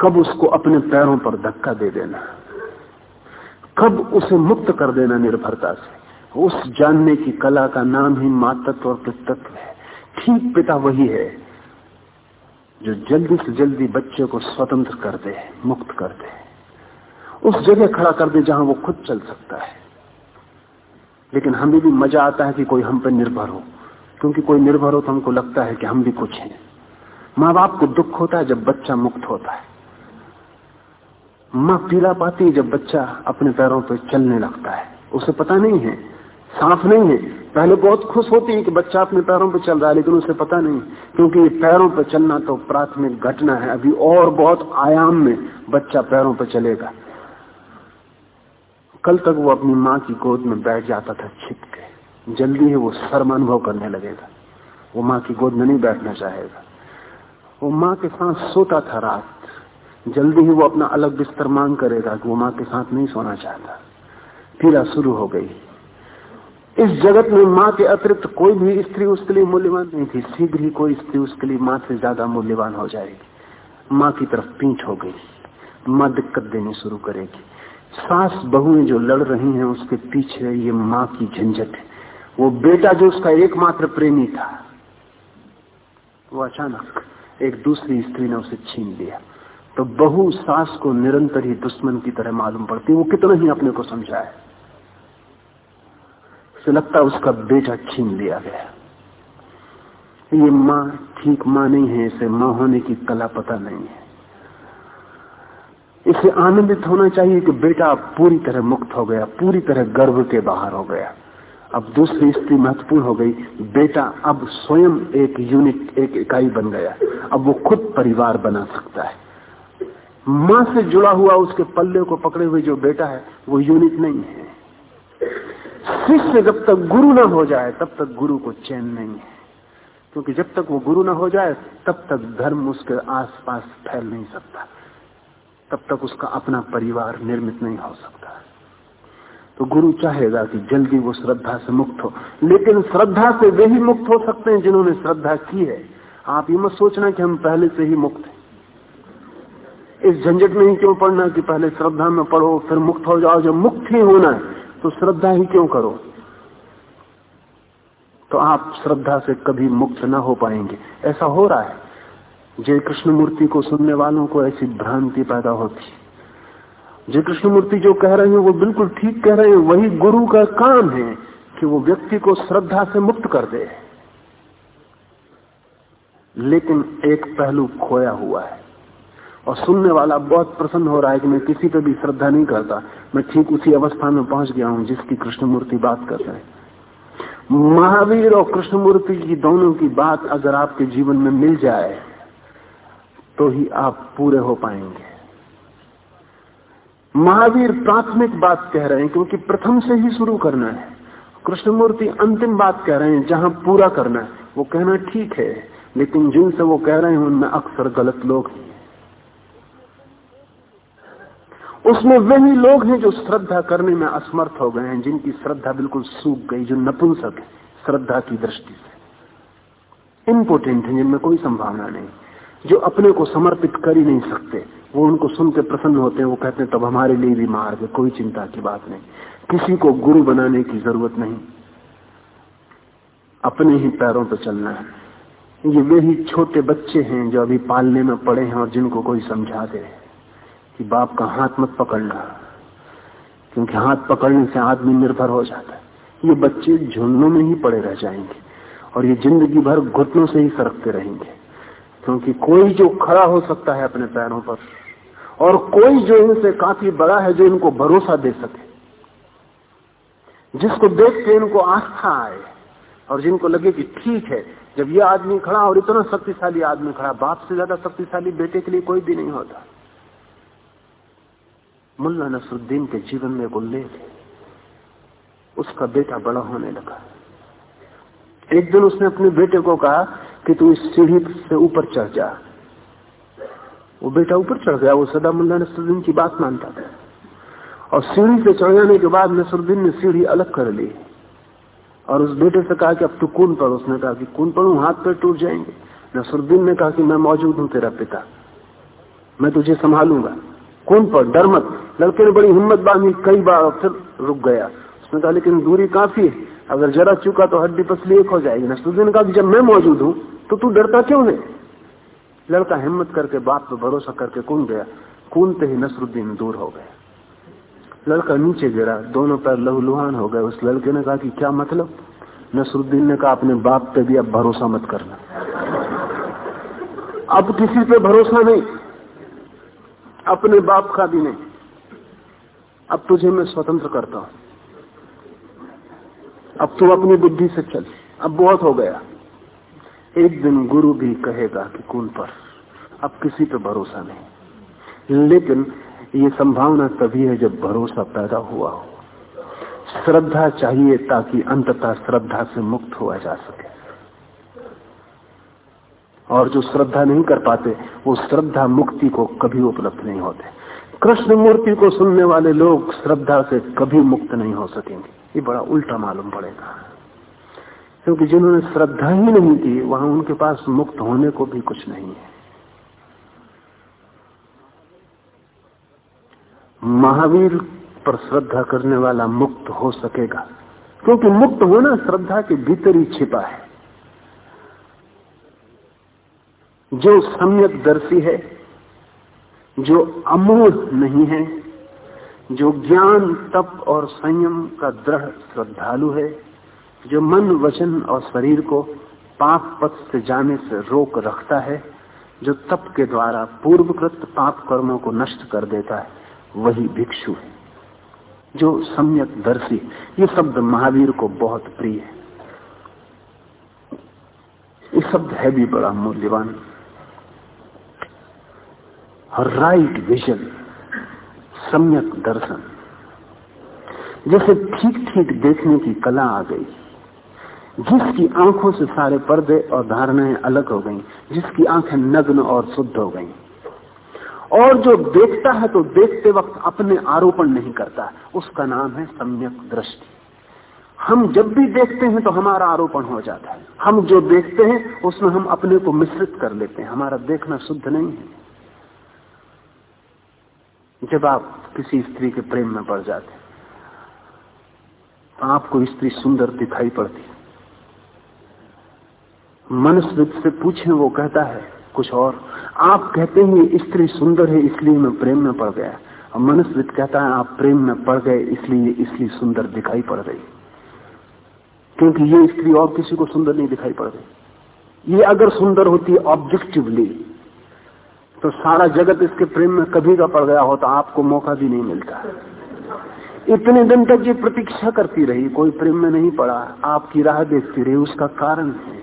कब उसको अपने पैरों पर धक्का दे देना? कब उसे मुक्त कर देना निर्भरता से? उस जानने की कला का नाम ही मातत्व और पितत्व है। ठीक पिता वही है जो जल्दी से जल्दी बच्चे को स्वतंत्र कर दे, मुक्त कर दे। उस जगह खड़ा कर दे जहाँ वो खुद चल सकता है। लेकिन हमें भी मज़ा आता है कि कोई हम पर निर्भर हो। क्योंकि कोई निर्भर हो तो हमको लगता है कि हम भी कुछ हैं। माँ बाप को दुख होता है जब बच्चा मुक्त होता है। माँ पीला पाती है जब बच्चा अपने पैरों पर चलने लगता है। उसे पता नहीं है साफ़ नहीं है। पहले बहुत खुश होती है कि बच्चा अपने पैरों पर चल रहा है, लेकिन उसे पता नहीं, क्योंकि पैरों पर चलना तो प्राथमिक घटना है। अभी और बहुत आयाम में बच्चा पैरों पर चलेगा। कल तक वो अपनी माँ की गोद में बैठ जाता था, छिप के। जल्दी ही वो शर्म अनुभव करने लगेगा। वो माँ की गोद में नहीं बैठना चाहेगा। वो माँ के साथ सोता था रात। जल्दी ही वो अपना अलग बिस्तर मांग करेगा कि वो माँ के साथ नहीं सोना चाहता। पीड़ा शुरू हो गई। इस जगत में माँ के अतिरिक्त कोई भी स्त्री उसके लिए मूल्यवान नहीं थी। शीघ्र ही कोई स्त्री उसके लिए माँ से ज़्यादा मूल्यवान हो जाएगी। माँ की तरफ़ पीठ हो गई। माँ दिक्कत देनी शुरू करेगी। सास बहुएँ जो लड़ रही हैं, उसके पीछे ये माँ की झंझट है। वो बेटा जो उसका एकमात्र प्रेमी था, वो अचानक एक दूसरी स्त्री ने उसे छीन लिया। तो बहु सास को निरंतर ही दुश्मन की तरह मालूम पड़ती वो कितना ही अपने को समझाए। उसे लगता उसका बेटा छीन लिया गया। ये माँ ठीक माँ नहीं है, इसे माँ होने की कला पता नहीं है। इसे आनंदित होना चाहिए कि बेटा पूरी तरह मुक्त हो गया, पूरी तरह गर्भ के बाहर हो गया। अब दूसरी स्त्री महत्वपूर्ण हो गई, बेटा अब स्वयं एक यूनिट एक इकाई बन गया। अब वो खुद परिवार बना सकता है। माँ से जुड़ा हुआ उसके पल्ले को पकड़े हुए जो बेटा है, वो यूनिट नहीं है। शिष्य जब तक गुरु ना हो जाए, तब तक गुरु को चैन नहीं है। क्योंकि जब तक वो गुरु ना हो जाए, तब तक धर्म उसके आसपास फैल नहीं सकता। तब तक उसका अपना परिवार निर्मित नहीं हो सकता। तो गुरु चाहेगा कि जल्दी वो श्रद्धा से मुक्त हो। लेकिन श्रद्धा से वे ही मुक्त हो सकते हैं जिन्होंने श्रद्धा की है। आप ये मत सोचना कि हम पहले से ही मुक्त हैं। इस झंझट में ही क्यों पढ़ना कि पहले श्रद्धा में पढ़ो, फिर मुक्त हो जाओ। जब मुक्त ही होना है तो श्रद्धा ही क्यों करो? तो आप श्रद्धा से कभी मुक्त ना हो पाएँगे। ऐसा हो रहा है। जय कृष्ण मूर्ति को सुनने वालों को ऐसी भ्रांति पैदा होती जय कृष्ण मूर्ति जो कह रहे हैं, वो बिल्कुल ठीक कह रहे हैं। वही गुरु का काम है कि वो व्यक्ति को श्रद्धा से मुक्त कर दे। लेकिन एक पहलू खोया हुआ है। और सुनने वाला बहुत प्रसन्न हो रहा है कि मैं किसी पे भी श्रद्धा नहीं करता। मैं ठीक उसी अवस्था में पहुँच गया हूँ जिसकी कृष्णमूर्ति बात कर रहे महावीर और कृष्णमूर्ति की दोनों की बात अगर आपके जीवन में मिल जाए तो ही आप पूरे हो पाएँगे। महावीर प्राथमिक बात कह रहे हैं, क्योंकि प्रथम से ही शुरू करना है। कृष्णमूर्ति अंतिम बात कह रहे हैं, जहाँ पूरा करना है। वो कहना ठीक है, लेकिन जिनसे वो कह रहे हैं, उनमें अक्सर गलत लोग हैं। उसमें वही लोग हैं जो श्रद्धा करने में असमर्थ हो गए हैं, जिनकी श्रद्धा बिल्कुल सूख गई, जो नपुंसक है, श्रद्धा की दृष्टि से। इम्पोर्टेंट है, जिनमें कोई संभावना नहीं। जो अपने को समर्पित कर ही नहीं सकते, वो उनको सुन के प्रसन्न होते हैं, वो कहते हैं, तब हमारे लिए भी मार्ग है, कोई चिंता की बात नहीं। किसी को गुरु बनाने की ज़रूरत नहीं। अपने ही पैरों पर चलना है। ये वे छोटे बच्चे हैं जो अभी पालने में पड़े हैं और जिनको कोई समझा दे कि बाप का हाथ मत पकड़ना, क्योंकि हाथ पकड़ने से आदमी निर्भर हो जाता है। ये बच्चे झुंडों में ही पड़े रह जाएँगे और ये ज़िंदगी भर घुटनों से ही सरकते रहेंगे, क्योंकि कोई जो खड़ा हो सकता है अपने पैरों पर, और कोई जो इनसे काफ़ी बड़ा है जो इनको भरोसा दे सके, जिसको देख के इनको आस्था आए और जिनको लगे कि ठीक है, जब ये आदमी खड़ा और इतना शक्तिशाली आदमी खड़ा, बाप से ज़्यादा शक्तिशाली बेटे के लिए कोई भी नहीं होता। मुल्ला नसरुद्दीन के जीवन में एक उल्लेख उसका बेटा बड़ा होने लगा। एक दिन उसने अपने बेटे को कहा कि तू इस सीढ़ी से ऊपर चढ़ जा। वो बेटा ऊपर चढ़ गया, वो सदा मुल्ला नसरुद्दीन की बात मानता था। और सीढ़ी से चढ़ जाने के बाद नसरुद्दीन ने सीढ़ी अलग कर ली। और उस बेटे से कहा कि अब तू कून पर, उसने कहा कि कून पड़ू हाथ पैर टूट जाएँगे। नसरुद्दीन ने कहा कि मैं मौजूद हूँ तेरा पिता। मैं तुझे संभालूँगा। कौन पर, डर मत। लड़के ने बड़ी हिम्मत बांधी, कई बार फिर रुक गया। उसने कहा, लेकिन दूरी काफ़ी है। अगर जरा चुका तो हड्डी पसली एक हो जाएगी। नसरुद्दीन ने कहा जब मैं मौजूद हूँ तो तू डरता क्यों है? लड़का हिम्मत करके, बाप पर भरोसा करके कूद गया। कूदते ही नसरुद्दीन दूर हो गया। लड़का नीचे गिरा। दोनों पैर लहूलुहान हो गए। उस लड़के ने कहा कि क्या मतलब? नसरुद्दीन ने कहा, अपने बाप पे भी अब भरोसा मत करना। अब किसी पे भरोसा नहीं। अपने बाप का भी नहीं। अब तुझे मैं स्वतंत्र करता हूँ। अब तू अपनी बुद्धि से चल। अब बहुत हो गया। एक दिन गुरु भी कहेगा कि कौन पर अब किसी पे भरोसा नहीं। लेकिन ये संभावना तभी है जब भरोसा पैदा हुआ हो। श्रद्धा चाहिए ताकि अंततः श्रद्धा से मुक्त हुआ जा सके। और जो श्रद्धा नहीं कर पाते, वो श्रद्धा मुक्ति को कभी उपलब्ध नहीं होते। कृष्ण मूर्ति को सुनने वाले लोग श्रद्धा से कभी मुक्त नहीं हो सकेंगे। ये बड़ा उल्टा मालूम पड़ेगा। क्योंकि जिन्होंने श्रद्धा ही नहीं की, वहाँ उनके पास मुक्त होने को भी कुछ नहीं है। महावीर पर श्रद्धा करने वाला मुक्त हो सकेगा। क्योंकि मुक्त होना श्रद्धा के भीतर ही छिपा है। जो सम्यक दर्शी है, जो अमूढ़ नहीं है, जो ज्ञान, तप और संयम का दृढ़ श्रद्धालु है, जो मन, वचन और शरीर को पाप पथ से जाने से रोक रखता है, जो तप के द्वारा पूर्वकृत पाप कर्मों को नष्ट कर देता है, वही भिक्षु है। जो सम्यक दर्शी, ये शब्द महावीर को बहुत प्रिय है। ये शब्द है भी बड़ा मूल्यवान। राइट विजन सम्यक दर्शन। जैसे ठीक ठीक देखने की कला आ गई जिसकी आँखों से सारे पर्दे और धारणाएँ अलग हो गईं, जिसकी आँखें नग्न और शुद्ध हो गईं, और जो देखता है तो देखते वक्त अपने आरोपण नहीं करता। उसका नाम है सम्यक दृष्टि। हम जब भी देखते हैं तो हमारा आरोपण हो जाता है। हम जो देखते हैं उसमें हम अपने को मिश्रित कर लेते हैं। हमारा देखना शुद्ध नहीं है। जब आप किसी स्त्री के प्रेम में पड़ जाते तो आपको स्त्री सुंदर दिखाई पड़ती मनुष्य से पूछे, वो कहता है, कुछ और। आप कहते हैं, स्त्री सुंदर है, इसलिए मैं प्रेम में पड़ गया। और मनुष्य कहता है, आप प्रेम में पड़ गए, इसलिए इसलिए सुंदर दिखाई पड़ रही। क्योंकि ये स्त्री और किसी को सुंदर नहीं दिखाई पड़ रही। ये अगर सुंदर होती ऑब्जेक्टिवली तो सारा जगत इसके प्रेम में कभी का पड़ गया होता आपको मौका भी नहीं मिलता। इतने दिन तक ये प्रतीक्षा करती रही, कोई प्रेम में नहीं पड़ा। आपकी राह देखती रही, उसका कारण है।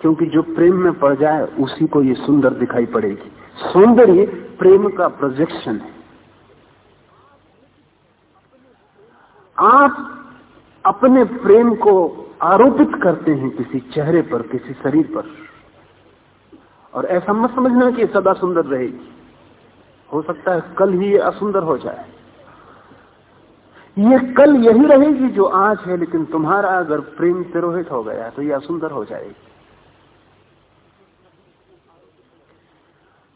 क्योंकि जो प्रेम में पड़ जाए, उसी को ये सुंदर दिखाई पड़ेगी। सौंदर्य प्रेम का प्रोजेक्शन है। आप अपने प्रेम को आरोपित करते हैं किसी चेहरे पर, किसी शरीर पर। और ऐसा मत समझना कि सदा सुंदर रहेगी। हो सकता है कल ही ये असुंदर हो जाए। ये कल यही रहेगी जो आज है, लेकिन तुम्हारा अगर प्रेम तिरोहित हो गया तो ये असुंदर हो जाएगी।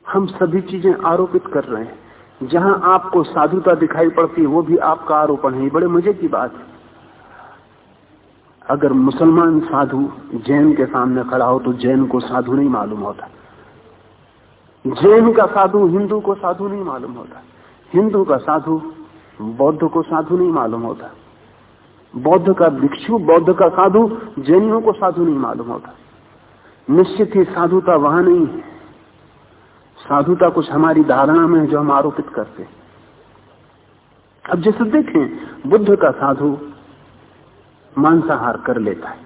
हम सभी चीज़ें आरोपित कर रहे हैं। जहाँ आपको साधुता दिखाई पड़ती है, वो भी आपका आरोपण है। बड़े मज़े की बात है। अगर मुसलमान साधु जैन के सामने खड़ा हो तो जैन को साधु नहीं मालूम होता। जैन का साधु हिंदू को साधु नहीं मालूम होता। हिंदू का साधु बौद्ध को साधु नहीं मालूम होता। बौद्ध का भिक्षु, बौद्ध का साधु, जैनियों को साधु नहीं मालूम होता। निश्चित ही साधुता वहाँ नहीं है। साधुता कुछ हमारी धारणा में है जो हम आरोपित करते अब जैसे देखें, बुद्ध का साधु मांसाहार कर लेता है।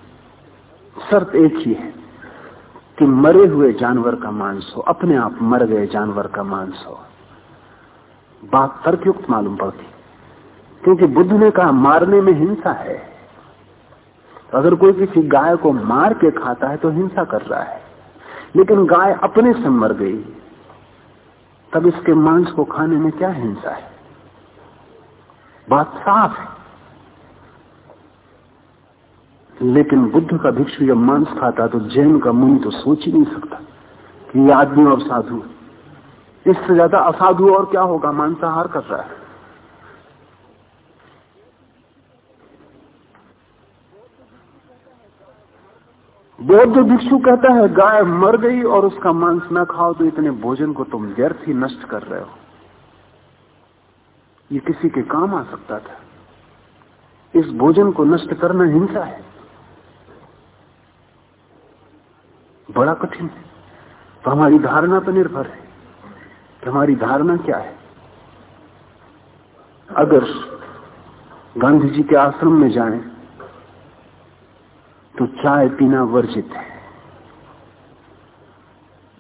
शर्त एक ही है। कि मरे हुए जानवर का मांस हो, अपने आप मर गए जानवर का मांस हो। बात तर्कयुक्त मालूम पड़ती। क्योंकि बुद्ध ने कहा, मारने में हिंसा है। तो अगर कोई किसी गाय को मार के खाता है तो हिंसा कर रहा है। लेकिन गाय अपने से मर गई, तब इसके मांस को खाने में क्या हिंसा है? बात साफ़ है। लेकिन बुद्ध का भिक्षु जब मांस खाता तो जैन का मुनि तो सोच ही नहीं सकता कि ये आदमी और साधु इससे ज़्यादा असाधु और क्या होगा? मांसाहार कर रहा है। बौद्ध भिक्षु कहता है, गाय मर गई और उसका मांस न खाओ तो इतने भोजन को तुम व्यर्थ ही नष्ट कर रहे हो। ये किसी के काम आ सकता था। इस भोजन को नष्ट करना हिंसा है। बड़ा कठिन है। तो हमारी धारणा पर निर्भर है कि हमारी धारणा क्या है। अगर गांधी जी के आश्रम में जाएँ तो चाय पीना वर्जित है।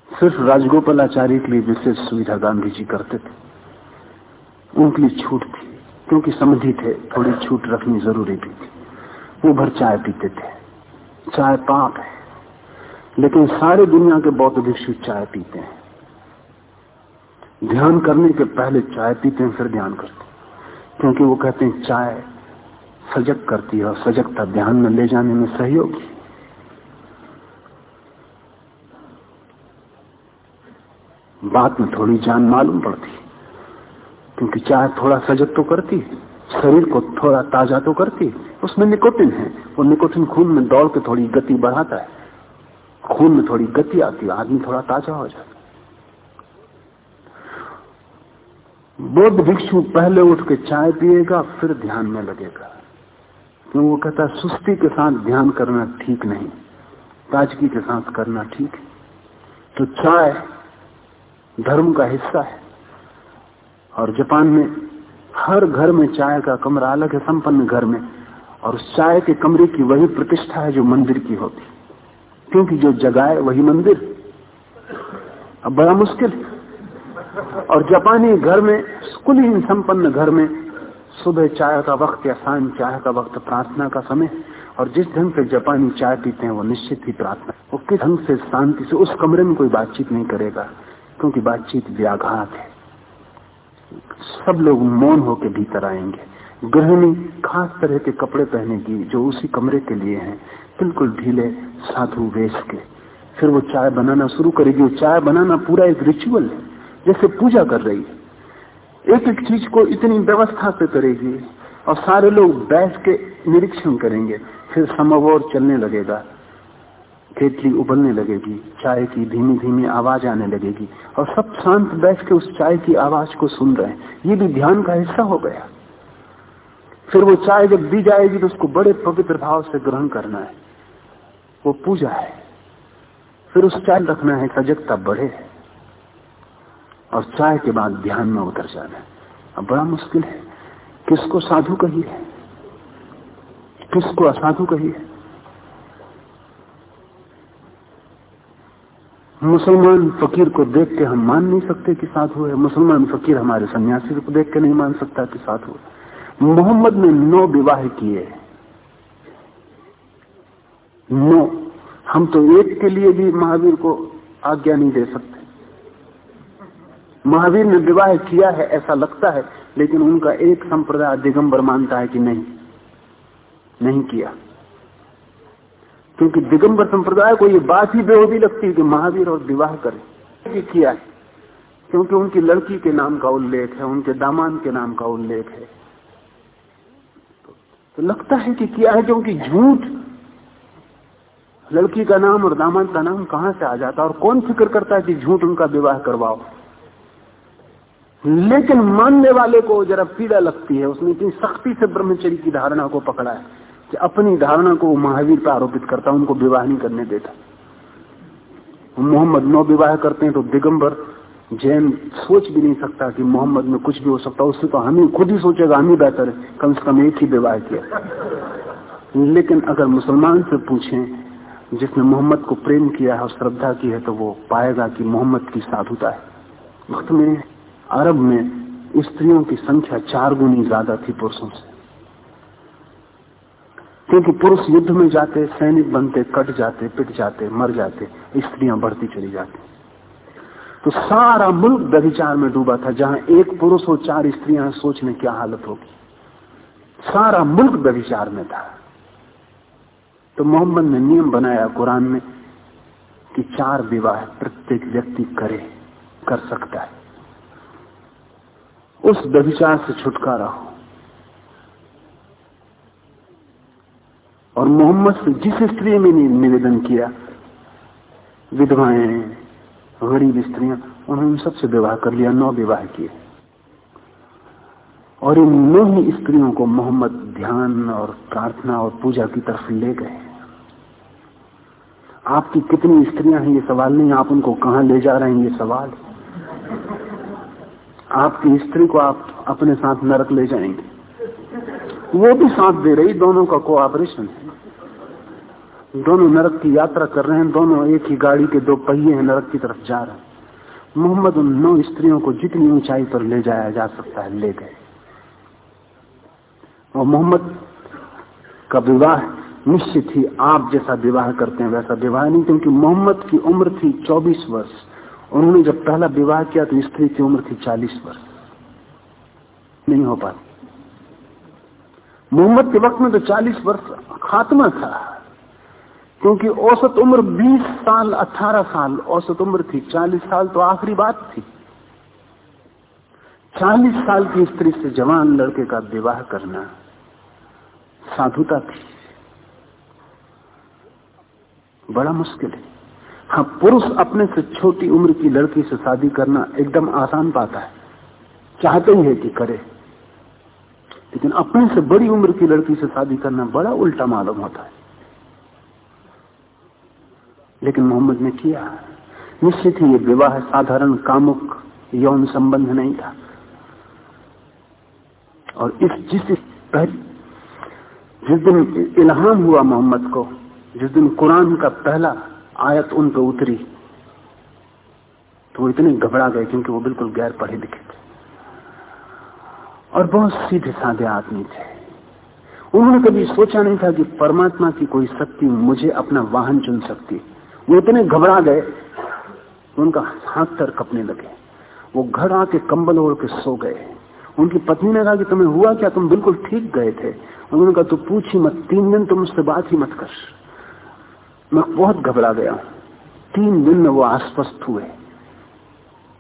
सिर्फ़ राजगोपालाचार्य के लिए विशेष सुविधा गांधी जी करते थे। उनके लिए छूट थी, क्योंकि समझी थे थोड़ी छूट रखनी ज़रूरी भी थी। वो भर चाय पीते थे। चाय पाप है। लेकिन सारे दुनिया के बौद्ध भिक्षु चाय पीते हैं। ध्यान करने के पहले चाय पीते हैं, फिर ध्यान करते हैं। क्योंकि वो कहते हैं, चाय सजग करती है और सजगता ध्यान में ले जाने में सहयोगी बात में थोड़ी जान मालूम पड़ती क्योंकि चाय थोड़ा सजग तो करती है, शरीर को थोड़ा ताज़ा तो करती है। उसमें निकोटिन है, वो निकोटिन खून में दौड़ के थोड़ी गति बढ़ाता है। खून में थोड़ी गति आती है, आदमी थोड़ा ताज़ा हो जाता बौद्ध भिक्षु पहले उठ के चाय पिएगा, फिर ध्यान में लगेगा। क्यों? वो कहता है, सुस्ती के साथ ध्यान करना ठीक नहीं, ताजगी के साथ करना ठीक है। तो चाय धर्म का हिस्सा है। और जापान में हर घर में चाय का कमरा अलग है, संपन्न घर में। और उस चाय के कमरे की वही प्रतिष्ठा है जो मंदिर की होती क्योंकि जो जगाए वही मंदिर। अब बड़ा मुश्किल। और जापानी घर में कुलीन संपन्न घर में, सुबह चाय का वक्त या शाम चाय का वक्त प्रार्थना का समय। और जिस ढंग से जापानी चाय पीते हैं, वो निश्चित ही प्रार्थना। वो किस ढंग से शांति से, उस कमरे में कोई बातचीत नहीं करेगा, क्योंकि बातचीत व्याघात है। सब लोग मौन होकर भीतर आएँगे। गृहिणी खास तरह के कपड़े पहनेगी, जो उसी कमरे के लिए हैं बिल्कुल ढीले साधु वेश के। फिर वो चाय बनाना शुरू करेगी। चाय बनाना पूरा एक रिचुअल है, जैसे पूजा कर रही है। एक एक चीज़ को इतनी व्यवस्था से करेगी और सारे लोग बैठ के निरीक्षण करेंगे। फिर समवोर चलने लगेगा। केतली उबलने लगेगी। चाय की धीमी धीमी आवाज़ आने लगेगी। और सब शांत बैठ के उस चाय की आवाज़ को सुन रहे हैं। ये भी ध्यान का हिस्सा हो गया। फिर वो चाय जब दी जाएगी तो उसको बड़े पवित्र भाव से ग्रहण करना है। वो पूजा है। फिर उस चाय रखना है सजगता बढ़े। और चाय के बाद ध्यान में उतर जाना है। अब बड़ा मुश्किल है। किसको साधु कही है? किसको असाधु कही है? मुसलमान फकीर को देख के हम मान नहीं सकते कि साधु है। मुसलमान फकीर हमारे सन्यासी को देख के नहीं मान सकता कि साधु है। मोहम्मद ने नौ विवाह किए। नो। हम तो एक के लिए भी महावीर को आज्ञा नहीं दे सकते। महावीर ने विवाह किया है, ऐसा लगता है, लेकिन उनका एक संप्रदाय दिगंबर मानता है कि नहीं। नहीं किया। क्योंकि दिगंबर संप्रदाय को ये बात ही बेहोदी लगती है कि महावीर और विवाह करे। किया है। क्योंकि उनकी लड़की के नाम का उल्लेख है, उनके दामान के नाम का उल्लेख है। तो लगता है कि किया है, क्योंकि झूठ लड़की का नाम और दामान का नाम कहाँ से आ जाता और कौन फ़िक्र करता है कि झूठ उनका विवाह करवाओ? लेकिन मानने वाले को जरा पीड़ा लगती है। उसने इतनी सख्ती से ब्रह्मचर्य की धारणा को पकड़ा है कि अपनी धारणा को महावीर पर आरोपित करता उनको विवाह नहीं करने देता। मोहम्मद नौ विवाह करते हैं तो दिगंबर, जैन सोच भी नहीं सकता कि मोहम्मद में कुछ भी हो सकता उससे तो हम ही खुद ही सोचेगा, हम ही बेहतर है। कम से कम एक ही विवाह किया। लेकिन अगर मुसलमान से पूछें जिसने मोहम्मद को प्रेम किया है और श्रद्धा की है तो वो पाएगा कि मोहम्मद की साधुता है। वक्त में अरब में स्त्रियों की संख्या चार गुनी ज़्यादा थी पुरुषों से। क्योंकि पुरुष युद्ध में जाते, सैनिक बनते, कट जाते, पिट जाते, मर जाते, स्त्रियाँ बढ़ती चली जाती। तो सारा मुल्क व्यभिचार में डूबा था, जहाँ एक पुरुष और चार स्त्रियाँ सोचने क्या हालत होगी। सारा मुल्क व्यभिचार में था। तो मोहम्मद ने नियम बनाया कुरान में कि चार विवाह प्रत्येक व्यक्ति करे, कर सकता है। उस व्यभिचार से छुटकारा हो। और मोहम्मद से जिस स्त्री में निवेदन किया, विधवाएँ, गरीब स्त्रियाँ, उन्होंने सबसे विवाह कर लिया, नौ विवाह किए। और इन नौ ही स्त्रियों को मोहम्मद ध्यान और प्रार्थना और पूजा की तरफ़ ले गए। आपकी कितनी स्त्रियाँ हैं, ये सवाल नहीं, आप उनको कहा ले जा रहे हैं, ये सवाल। आपकी स्त्री को आप अपने साथ नरक ले जाएँगे। वो भी साथ दे रही, दोनों का कोऑपरेशन है। दोनों नरक की यात्रा कर रहे हैं, दोनों एक ही गाड़ी के दो पहिए हैं, नरक की तरफ़ जा रहे हैं। मोहम्मद उन नौ स्त्रियों को जितनी ऊंचाई पर ले जाया जा सकता है, ले गए। और मोहम्मद का विवाह निश्चित ही आप जैसा विवाह करते हैं, वैसा विवाह नहीं, क्योंकि मोहम्मद की उम्र थी 24 वर्ष। उन्होंने जब पहला विवाह किया तो स्त्री की उम्र थी 40 वर्ष। नहीं हो पाती। मोहम्मद के वक्त में तो 40 वर्ष खात्मा था, क्योंकि औसत उम्र 20 साल 18 साल, औसत उम्र थी 40 साल तो आखिरी बात थी। 40 साल की स्त्री से जवान लड़के का विवाह करना। साधुता थी। बड़ा मुश्किल है। हाँ पुरुष अपने से छोटी उम्र की लड़की से शादी करना एकदम आसान पाता है। चाहते ही है कि करे। लेकिन अपने से बड़ी उम्र की लड़की से शादी करना बड़ा उल्टा मालूम होता है। लेकिन मोहम्मद ने किया। निश्चित ही ये विवाह साधारण कामुक यौन संबंध नहीं था। और इस जिस जिस दिन इल्हाम हुआ मोहम्मद को, जिस दिन कुरान का पहला आयत उन पर उतरी तो वो इतने घबरा गए क्योंकि वो बिल्कुल गैर पढ़े लिखे थे। और बहुत सीधे साधे आदमी थे। उन्होंने कभी सोचा नहीं था कि परमात्मा की कोई शक्ति मुझे अपना वाहन चुन सकती। वो इतने घबरा गए, उनका हाथ तर कपने लगे। वो घर आके कंबल ओढ़ के सो गए। उनकी पत्नी ने कहा कि तुम्हें हुआ क्या? तुम बिल्कुल ठीक गए थे। उन्होंने कहा, तू पूछ ही मत, तीन दिन तुम उससे बात ही मत कर। मैं बहुत घबरा गया तीन दिन में वो आश्वस्त हुए।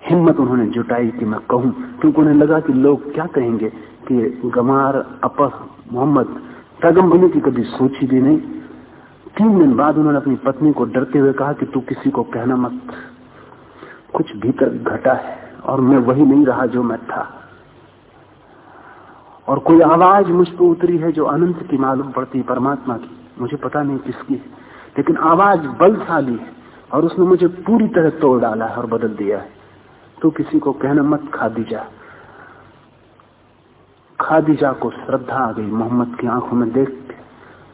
हिम्मत उन्होंने जुटाई कि मैं कहूँ, क्योंकि उन्हें लगा कि लोग क्या कहेंगे कि गमार, अपर, मोहम्मद पैगम्बनी की कभी सोची भी नहीं। तीन दिन बाद उन्होंने अपनी पत्नी को डरते हुए कहा कि तू किसी को कहना मत। कुछ भीतर घटा है और मैं वही नहीं रहा जो मैं था। और कोई आवाज़ मुझ पर उतरी है जो अनंत की मालूम पड़ती परमात्मा की। मुझे पता नहीं किसकी है। लेकिन आवाज़ बलशाली है और उसने मुझे पूरी तरह तोड़ डाला है और बदल दिया है। तो किसी को कहना मत, खादीजा। खादीजा को श्रद्धा आ गई मोहम्मद की आँखों में देख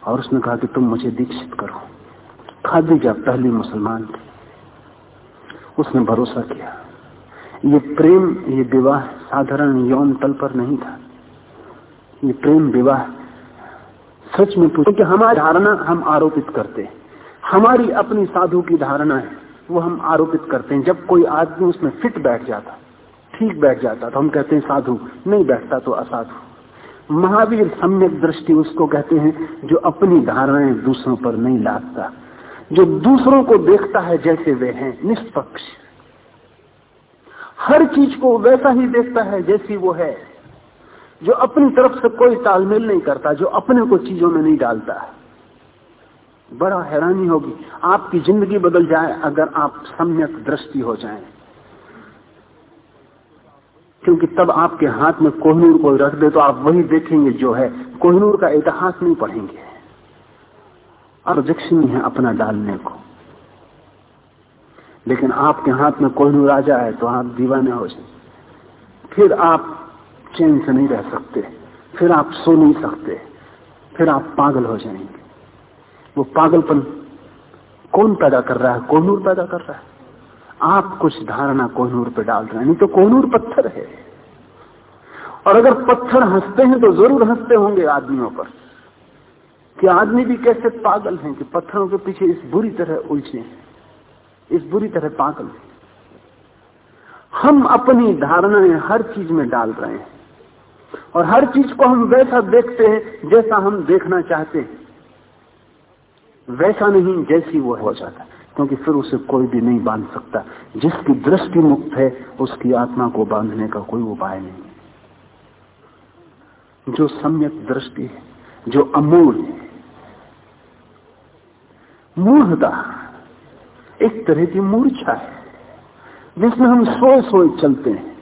और उसने कहा कि तुम मुझे दीक्षित करो। खादीजा पहली मुसलमान थी। उसने भरोसा किया। ये प्रेम, ये विवाह साधारण यौन तल पर नहीं था। ये प्रेम विवाह। सच में पूछो कि हमारी धारणा हम आरोपित करते हैं। हमारी अपनी साधु की धारणा है, वो हम आरोपित करते हैं। जब कोई आदमी उसमें फिट बैठ जाता, ठीक बैठ जाता तो हम कहते हैं, साधु, नहीं बैठता तो असाधु। महावीर सम्यक दृष्टि उसको कहते हैं, जो अपनी धारणाएँ दूसरों पर नहीं लादता, जो दूसरों को देखता है जैसे वे हैं, निष्पक्ष। हर चीज़ को वैसा ही देखता है जैसी वो है। जो अपनी तरफ़ से कोई तालमेल नहीं करता, जो अपने को चीज़ों में नहीं डालता। बड़ा हैरानी होगी, आपकी ज़िंदगी बदल जाए अगर आप सम्यक दृष्टि हो जाएँ। क्योंकि तब आपके हाथ में कोहनूर को रख दे तो आप वही देखेंगे जो है। कोहनूर का इतिहास नहीं पढ़ेंगे। और ऑब्जेक्शन है अपना डालने को। लेकिन आपके हाथ में कोहनूर आ जाए तो आप दीवाने हो जाए। फिर आप चैन से नहीं रह सकते। फिर आप सो नहीं सकते। फिर आप पागल हो जाएँगे। वो पागलपन कौन पैदा कर रहा है? कोहनूर पैदा कर रहा है। आप कुछ धारणा कोहनूर पे डाल रहे हैं। नहीं तो कोहनूर पत्थर है। और अगर पत्थर हँसते हैं तो ज़रूर हँसते होंगे आदमियों पर। कि आदमी भी कैसे पागल हैं कि पत्थरों के पीछे इस बुरी तरह उलझे इस बुरी तरह पागल हैं। हम अपनी धारणाएँ हर चीज़ में डाल रहे हैं। और हर चीज़ को हम वैसा देखते हैं जैसा हम देखना चाहते हैं। वैसा नहीं, जैसी वो हो। जाता क्योंकि फिर उसे कोई भी नहीं बाँध सकता। जिसकी दृष्टि मुक्त है, उसकी आत्मा को बांधने का कोई उपाय नहीं। जो सम्यक दृष्टि है, जो अमूल है मूर्ता एक तरह की मूर्छा है, जिसमें हम सोए सोए चलते हैं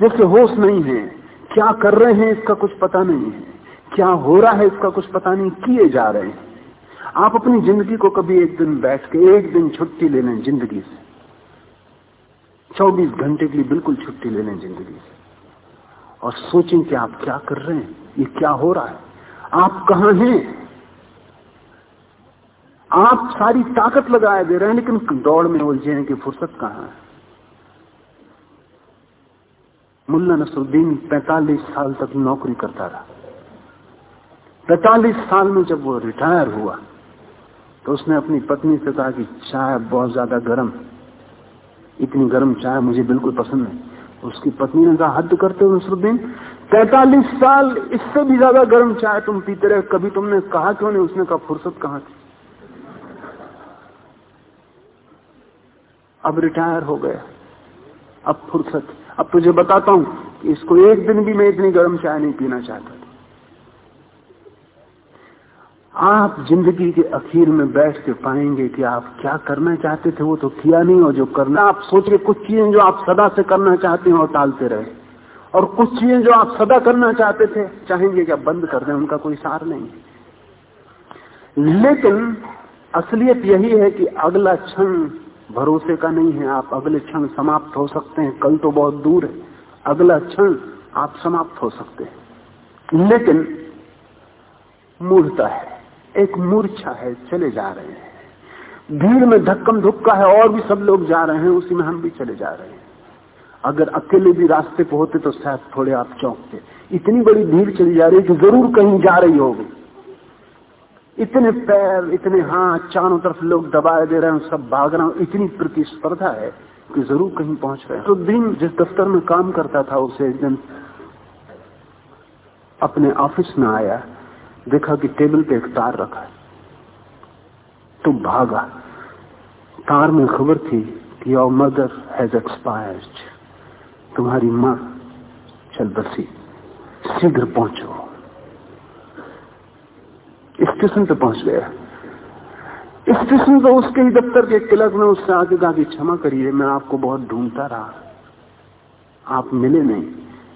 जैसे होश नहीं है। क्या कर रहे हैं इसका कुछ पता नहीं है। क्या हो रहा है इसका कुछ पता नहीं। किए जा रहे हैं। आप अपनी ज़िंदगी को कभी एक दिन बैठ के, एक दिन छुट्टी ले लें ज़िंदगी से। 24 घंटे के लिए बिल्कुल छुट्टी ले लें ज़िंदगी से। और सोचें कि आप क्या कर रहे हैं, ये क्या हो रहा है। आप कहा हैं? आप सारी ताकत लगाए दे रहे हैं, लेकिन दौड़ में उलझे हैं कि फुर्सत कहाँ है। मुल्ला नसरुद्दीन 45 साल तक नौकरी करता रहा। 45 साल में जब वो रिटायर हुआ तो उसने अपनी पत्नी से कहा कि चाय बहुत ज़्यादा गर्म, इतनी गर्म चाय मुझे बिल्कुल पसंद नहीं। उसकी पत्नी ने कहा, हद करते हो नसरुद्दीन, पैतालीस साल इससे भी ज़्यादा गर्म चाय तुम पीते रहे, कभी तुमने कहा क्यों नहीं? उसने कहा, फुर्सत कहा थी? अब रिटायर हो गया, अब फुर्सत। अब तुझे बताता हूँ इसको एक दिन भी मैं इतनी गर्म चाय नहीं पीना चाहता आप ज़िंदगी के अखीर में बैठ के पाएँगे कि आप क्या करना चाहते थे, वो तो किया नहीं, और जो करना, आप सोच रहे, कुछ चीज़ें जो आप सदा से करना चाहते हैं और टालते रहे। और कुछ चीज़ें जो आप सदा करना चाहते थे, चाहेंगे कि आप बंद कर दें, उनका कोई सार नहीं। लेकिन असलियत यही है कि अगला क्षण भरोसे का नहीं है, आप अगले क्षण समाप्त हो सकते हैं। कल तो बहुत दूर है। अगला क्षण आप समाप्त हो सकते हैं। लेकिन मूर्ता है, एक मूर्छा है, चले जा रहे हैं। भीड़ में धक्कम धुक्का है, और भी सब लोग जा रहे हैं, उसी में हम भी चले जा रहे हैं। अगर अकेले भी रास्ते पर होते तो शायद थोड़े आप चौंकते। इतनी बड़ी भीड़ चली जा रही है कि ज़रूर कहीं जा रही होगी। इतने पैर, इतने हाथ, चारों तरफ़ लोग दबाए दे रहे हैं, सब भाग रहे हैं। इतनी प्रतिस्पर्धा है कि ज़रूर कहीं पहुँच रहे हैं। तो दिन जिस दफ्तर में काम करता था, उसे एक दिन अपने ऑफ़िस में आया, देखा कि टेबल पे एक तार रखा है। तो भागा। तार में खबर थी कि योर मदर हैज़ एक्सपायर्ड तुम्हारी माँ चल बसी शीघ्र पहुंचो। स्टेशन पे पहुँच गया। स्टेशन तो उसके ही दफ्तर के क्लर्क ने उससे आगे कहा कि क्षमा करिए, मैं आपको बहुत ढूंढता रहा। आप मिले नहीं,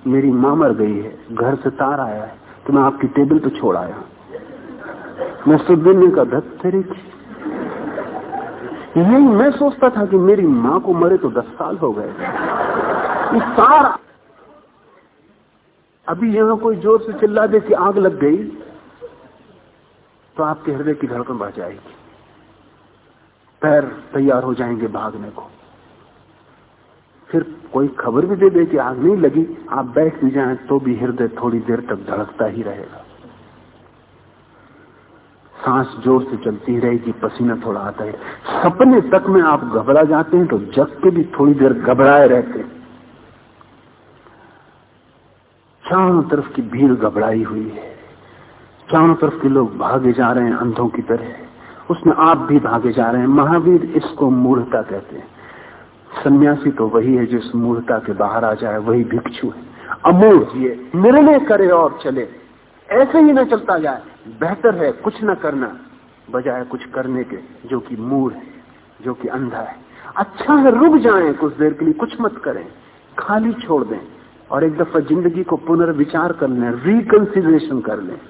मेरी माँ मर गई है, घर से तार आया है तो मैं आपकी टेबल पे छोड़ आया मैं सुदिन ने कहा धत तेरी यही मैं सोचता था कि मेरी माँ को मरे तो दस साल हो गए। सारा अभी यहाँ कोई ज़ोर से चिल्ला दे कि आग लग गई। तो आपके हृदय की धड़कन बढ़ जाएगी। पैर तैयार हो जाएँगे भागने को। फिर कोई खबर भी दे दे कि आग नहीं लगी, आप बैठ भी जाएँ तो भी हृदय थोड़ी देर तक धड़कता ही रहेगा। सांस ज़ोर से चलती रहेगी, पसीना थोड़ा आता है। सपने तक में आप घबरा जाते हैं तो जग के भी थोड़ी देर घबराए रहते हैं। चारों तरफ़ की भीड़ घबराई हुई है। चारों तरफ़ के लोग भागे जा रहे हैं, अंधों की तरह। उसमें आप भी भागे जा रहे हैं। महावीर इसको मूर्ता कहते हैं। सन्यासी तो वही है जो इस मूढ़ता के बाहर आ जाए, वही भिक्षु है। अमूढ़ ये निर्णय करे और चले। ऐसे ही न चलता जाए। बेहतर है कुछ न करना, बजाय कुछ करने के, जो कि मूड है, जो कि अंधा है। अच्छा है, रुक जाएँ कुछ देर के लिए, कुछ मत करें। खाली छोड़ दें और एक दफ़ा ज़िंदगी को पुनर्विचार कर लें रिकंसिडरेशन कर लें।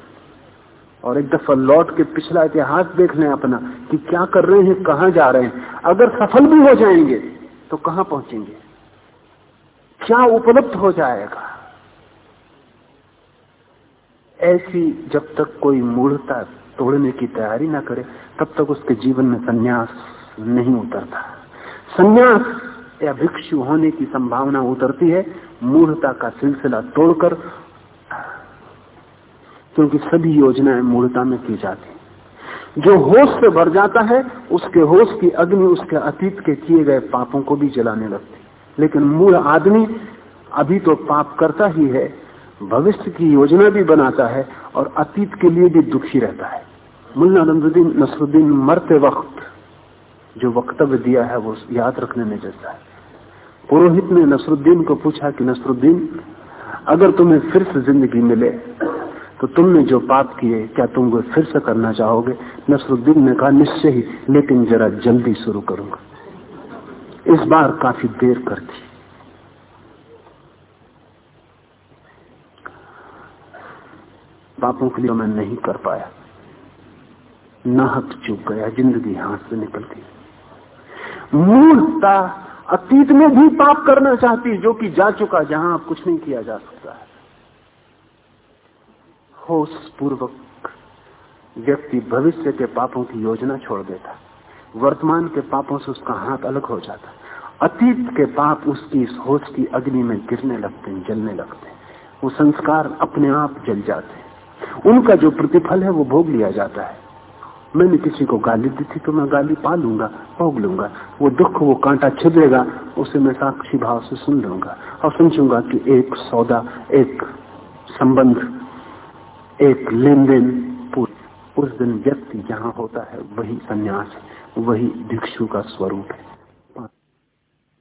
और एक दफ़ा लौट के पिछला इतिहास देख लें अपना कि क्या कर रहे हैं, कहाँ जा रहे हैं। अगर सफल भी हो जाएँगे तो कहाँ पहुँचेंगे? क्या उपलब्ध हो जाएगा? ऐसी जब तक कोई मूर्ता तोड़ने की तैयारी ना करे, तब तक उसके जीवन में संन्यास नहीं उतरता। संन्यास या भिक्षु होने की संभावना उतरती है मूर्ता का सिलसिला तोड़कर क्योंकि सभी योजनाएँ मूढ़ता में की जाती जो होश से भर जाता है, उसके होश की अग्नि उसके अतीत के किए गए पापों को भी जलाने लगती लेकिन मूल आदमी अभी तो पाप करता ही है, भविष्य की योजना भी बनाता है और अतीत के लिए भी दुखी रहता है। मुल्ला नजरुद्दीन नसरुद्दीन मरते वक्त जो वक्तव्य दिया है, वो याद रखने में जैसा है। पुरोहित ने नसरुद्दीन को पूछा कि, नसरुद्दीन, अगर तुम्हें फिर से ज़िंदगी मिले तो तुमने जो पाप किए, क्या तुम वो फिर से करना चाहोगे? नसरुद्दीन ने कहा, निश्चय ही, लेकिन जरा जल्दी शुरू करूँगा। इस बार काफ़ी देर कर दी। पापों के लिए मैं नहीं कर पाया। नाहक चुप गया, ज़िंदगी हाथ से निकल गई। मूर्ता अतीत में भी पाप करना चाहती, जो कि जा चुका, जहाँ अब कुछ नहीं किया जा सकता है। होश पूर्वक व्यक्ति भविष्य के पापों की योजना छोड़ देता। वर्तमान के पापों से उसका हाथ अलग हो जाता। अतीत के पाप उसकी इस होश की अग्नि में गिरने लगते हैं जलने लगते। हैं वो संस्कार अपने आप जल जाते। हैं उनका जो प्रतिफल है वो भोग लिया जाता है। मैंने किसी को गाली दी थी तो मैं गाली पा लूँगा, भोग लूँगा। वो दुख, वो कांटा छिदेगा उसे मैं साक्षी भाव से सुन लूँगा। और समझूँगा कि एक सौदा, एक संबंध एक लेन देन उस दिन व्यक्ति जहाँ होता है, वही संन्यास वही भिक्षु का स्वरूप है।